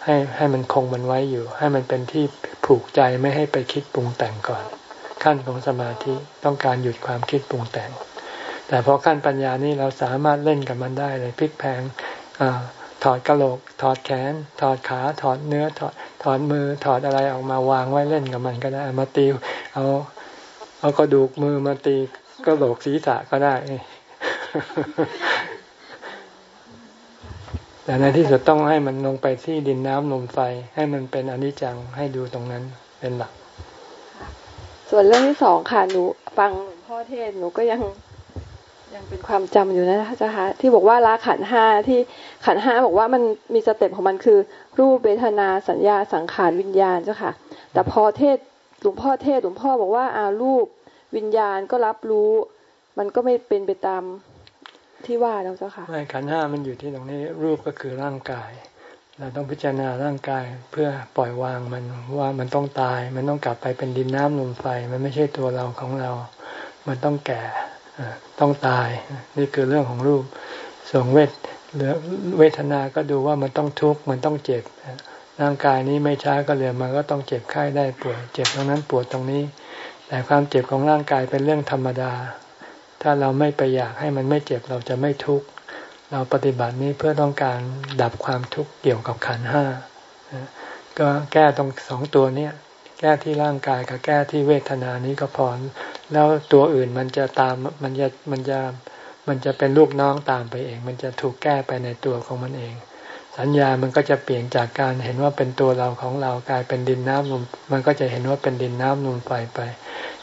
ให้ให้มันคงมันไว้อยู่ ให้มันเป็นที่ผูกใจไม่ให้ไปคิดปรุงแต่งก่อน ขั้นของสมาธิต้องการหยุดความคิดปรุงแต่ง แต่พอขั้นปัญญานี้เราสามารถเล่นกับมันได้เลยพลิกแพงอถอดกระโหลก ถอดแขน ถอดขาถอดเนื้อถอดถอดมือถอดอะไรออกมาวางไว้เล่นกับมันก็ได้มาตีเอาเอากระดูกมือมาตีกระโหลกศีรษะก็ได้ แต่ในที่สุดต้องให้มันลงไปที่ดินน้ำลมไฟ ให้มันเป็นอนิจจังให้ดูตรงนั้นเป็นหลัก ส่วนเรื่องที่สองค่ะหนูฟังหลวงพ่อเทศหนูก็ยังยังเป็นความจำอยู่นะเจ้าคะที่บอกว่าละขันห้าที่ขันห้าบอกว่ามันมี step ของมันคือ รูปเวทนาสัญญาสังขารวิญญาณเจ้าค่ะ แต่พอเทศน์หลวงพ่อเทศน์หลวงพ่อบอกว่าอารูปวิญญาณก็รับรู้ มันก็ไม่เป็นไปตาม ที่ว่าแล้วเจ้าค่ะไม่ขันห้ามันอยู่ที่ตรงนี้ รูปก็คือร่างกาย เราต้องพิจารณาร่างกายเพื่อปล่อยวางมันว่ามันต้องตาย มันต้องกลับไปเป็นดินน้ำลมไฟ มันไม่ใช่ตัวเราของเรา มันต้องแก่ต้องตาย นี่คือเรื่องของรูปส่วนเวทหรือเวทนา ก็ดูว่ามันต้องทุกข์มันต้องเจ็บร่างกายนี้ไม่ช้าก็เร็วมันก็ต้องเจ็บไข้ได้ปวดเจ็บตรงนั้นปวดตรงนี้แแต่ความเจ็บของร่างกายเป็นเรื่องธรรมดา ถ้าเราไม่ไปอยากให้มันไม่เจ็บเราจะไม่ทุกข์เราปฏิบัตินี้เพื่อต้องการดับความทุกข์เกี่ยวกับขันห้าก็แก้ตรงสองตัวเนี้ยแก้ที่ร่างกายกับแก้ที่เวทนานี้ก็พอแล้วตัวอื่นมันจะตามมันจะมันจะมันจะเป็นลูกน้องตามไปเอง มันจะถูกแก้ไปในตัวของมันเอง สัญญามันก็จะเปลี่ยนจากการเห็นว่าเป็นตัวเราของเรากลายเป็นดินน้ำลมมันก็จะเห็นว่าเป็นดินน้ำลมไฟไป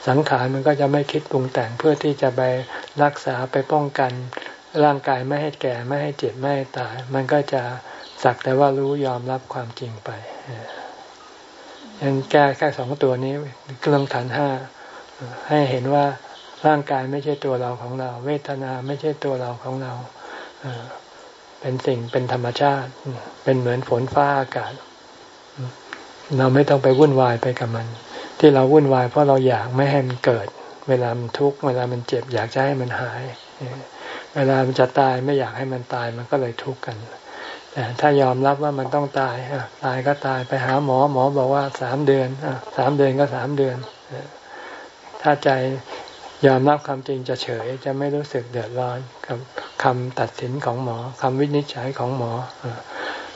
สังขารมันก็จะไม่คิดปรุงแต่งเพื่อที่จะไปรักษาไปป้องกันร่างกายไม่ให้แก่ไม่ให้เจ็บไม่ให้ตาย มันก็จะสักแต่ว่ารู้ยอมรับความจริงไปยังแก้แค่สองตัวนี้เรื่องขันห้าให้เห็นว่าร่างกายไม่ใช่ตัวเราของเรา เวทนาไม่ใช่ตัวเราของเราเป็นสิ่งเป็นธรรมชาติ เป็นเหมือนฝนฟ้าอากาศ เราไม่ต้องไปวุ่นวายไปกับมัน ที่เราวุ่นวายเพราะเราอยากไม่ให้มันเกิด เวลามันทุกข์เวลามันเจ็บ อยากจะให้มันหาย เวลามันจะตายไม่อยากให้มันตายมันก็เลยทุกข์กันแต่ถ้ายอมรับว่ามันต้องตายตายก็ตายไปหาหมอหมอบอกว่าสามเดือนสามเดือนก็สามเดือน ถ้าใจยอมรับความจริงจะเฉยจะไม่รู้สึกเดือดร้อนกับคำตัดสินของหมอคำวินิจฉัยของหมอ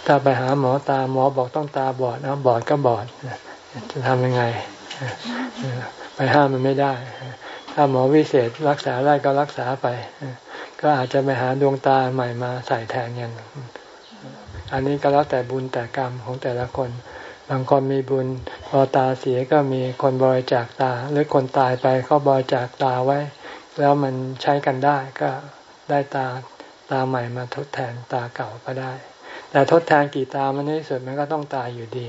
ถ้าไปหาหมอตาหมอบอกต้องตาบอดนะบอดก็บอดจะทำยังไง ไปห้ามมันไม่ได้ ถ้าหมอวิเศษรักษาได้ก็รักษาไป ก็อาจจะไปหาดวงตาใหม่มาใส่แทนกันอันนี้ก็แล้วแต่บุญแต่กรรมของแต่ละคน บางคนมีบุญพอตาเสียก็มีคนบริจาคตา หรือคนตายไปเขาบริจาคตาไว้ แล้วมันใช้กันได้ก็ได้ตาตาใหม่มาทดแทนตาเก่าก็ได้ แต่ทดแทนกี่ตามันในที่สุดมันก็ต้องตายอยู่ดี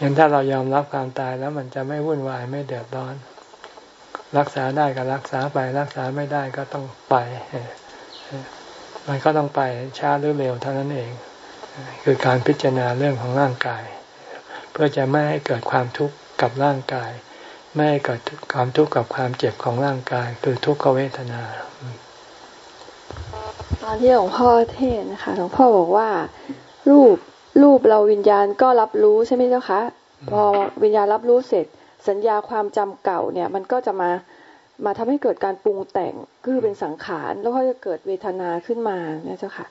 ย่งถ้าเรายอมรับความตายแล้วมันจะไม่วุ่นวายไม่เดือดร้อน รักษาได้ก็รักษาไป รักษาไม่ได้ก็ต้องไป มันก็ต้องไปช้าหรือเร็วเท่านั้นเอง คือการพิจารณาเรื่องของร่างกาย เพื่อจะไม่ให้เกิดความทุกข์กับร่างกาย ไม่ให้เกิดความทุกข์กับความเจ็บของร่างกาย คือทุกขเวทนาตอนที่หลวงพ่อเทศนะคะหลวงพ่อบอกว่ารูป รูปเราวิญญาณก็รับรู้ใช่ไหมเจ้าคะ พอวิญญาณรับรู้เสร็จ สัญญาความจำเก่าเนี่ยมันก็จะมามาทำให้เกิดการปรุงแต่งคือเป็นสังขารแล้วก็จะเกิดเวทนาขึ้นมาเนี่ยเจ้าค่ะ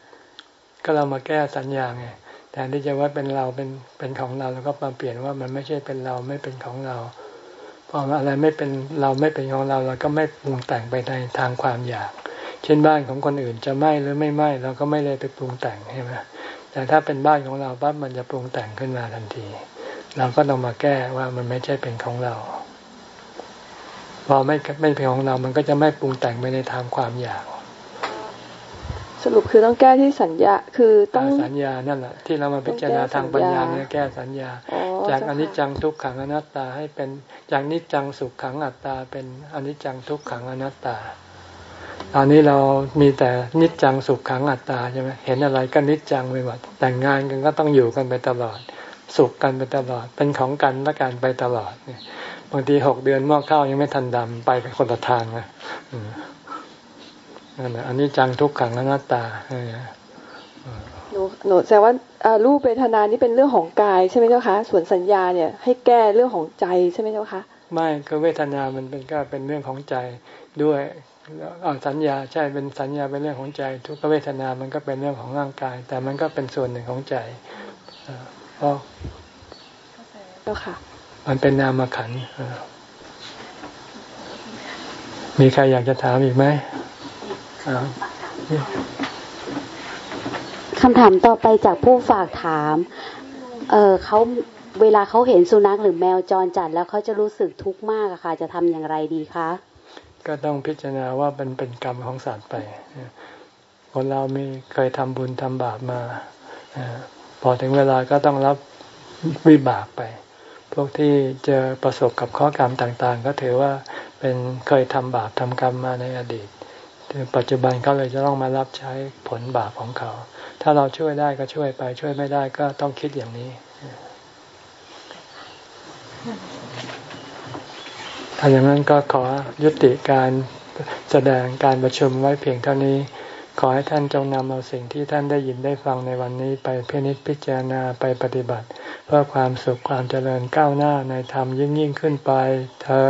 ก็เรามาแก้สัญญาไงแทนที่จะว่าเป็นเราเป็นเป็นของเราแล้วก็มาเปลี่ยนว่ามันไม่ใช่เป็นเราไม่เป็นของเราพออะไรไม่เป็นเราไม่เป็นของเราเราก็ไม่ปรุงแต่งไปในทางความอยาก เช่นบ้านของคนอื่นจะไหม้หรือไม่ไหม้เราก็ไม่เลยไปปรุงแต่งใช่ไหม แต่ถ้าเป็นบ้านของเราปั๊บมันจะปรุงแต่งขึ้นมาทันที เราก็ต้องมาแก้ว่ามันไม่ใช่เป็นของเรา พอไม่ไม่เป็นของเรา มันก็จะไม่ปรุงแต่งไปในทางความอยาก สรุปคือต้องแก้ที่สัญญา คือต้องสัญญานั่นแหละที่เรามาพิจารณาทางปัญญาเนี่ยแก้สัญญา จากอนิจจังทุกขังอนัตตาให้เป็นจากนิจจังสุขขังอัตตา เป็นอนิจจังทุกขังอนัตตา ตอนนี้เรามีแต่นิจจังสุขขังอัตตาใช่ไหมเห็นอะไรก็นิจจังไปหมดแต่งงานกันก็ต้องอยู่กันไปตลอด สุขกันไปตลอด เป็นของกันและกันไปตลอดเนี่ยบางทีหกเดือนหม้อข้าวยังไม่ทันดำไปเป็นคนละทางนะนั่นแหละอันนี้จังทุกขังหน้าตาหนูหนูแสดงว่ารูปเวทนานี่เป็นเรื่องของกายใช่ไหมเจ้าคะส่วนสัญญาเนี่ยให้แก้เรื่องของใจใช่ไหมเจ้าคะไม่ก็เวทนามันเป็นก็เป็นเรื่องของใจด้วย อสัญญาใช่เป็นสัญญาเป็นเรื่องของใจ ทุกเวทนา มันก็เป็นเรื่องของร่างกาย แต่มันก็เป็นส่วนหนึ่งของใจเพราะมันเป็นนามขันมีใครอยากจะถามอีกไหมคำถามต่อไปจากผู้ฝากถาม เออเขาเวลาเขาเห็นสุนัขหรือแมวจรจัดแล้วเขาจะรู้สึกทุกข์มากอะค่ะ จะทำอย่างไรดีคะ ก็ต้องพิจารณาว่าเป็นเป็นกรรมของสัตว์ไป คนเรามีเคยทำบุญทำบาปมาพอถึงเวลาก็ต้องรับวิบากไป พวกที่เจอประสบกับข้อกรรมต่างๆ ก็ถือว่าเป็นเคยทำบาปทำกรรมมาในอดีตปัจจุบันเขาเลยจะต้องมารับใช้ผลบาปของเขา ถ้าเราช่วยได้ก็ช่วยไป ช่วยไม่ได้ก็ต้องคิดอย่างนี้ ถ้าอย่างนั้นก็ขอยุติการแสดงการประชุมไว้เพียงเท่านี้ ขอให้ท่านจงนำเอาสิ่งที่ท่านได้ยินได้ฟังในวันนี้ไปพินิจพิจารณาไปปฏิบัติ เพื่อความสุขความเจริญก้าวหน้าในธรรมยิ่งยิ่งขึ้นไปเธอ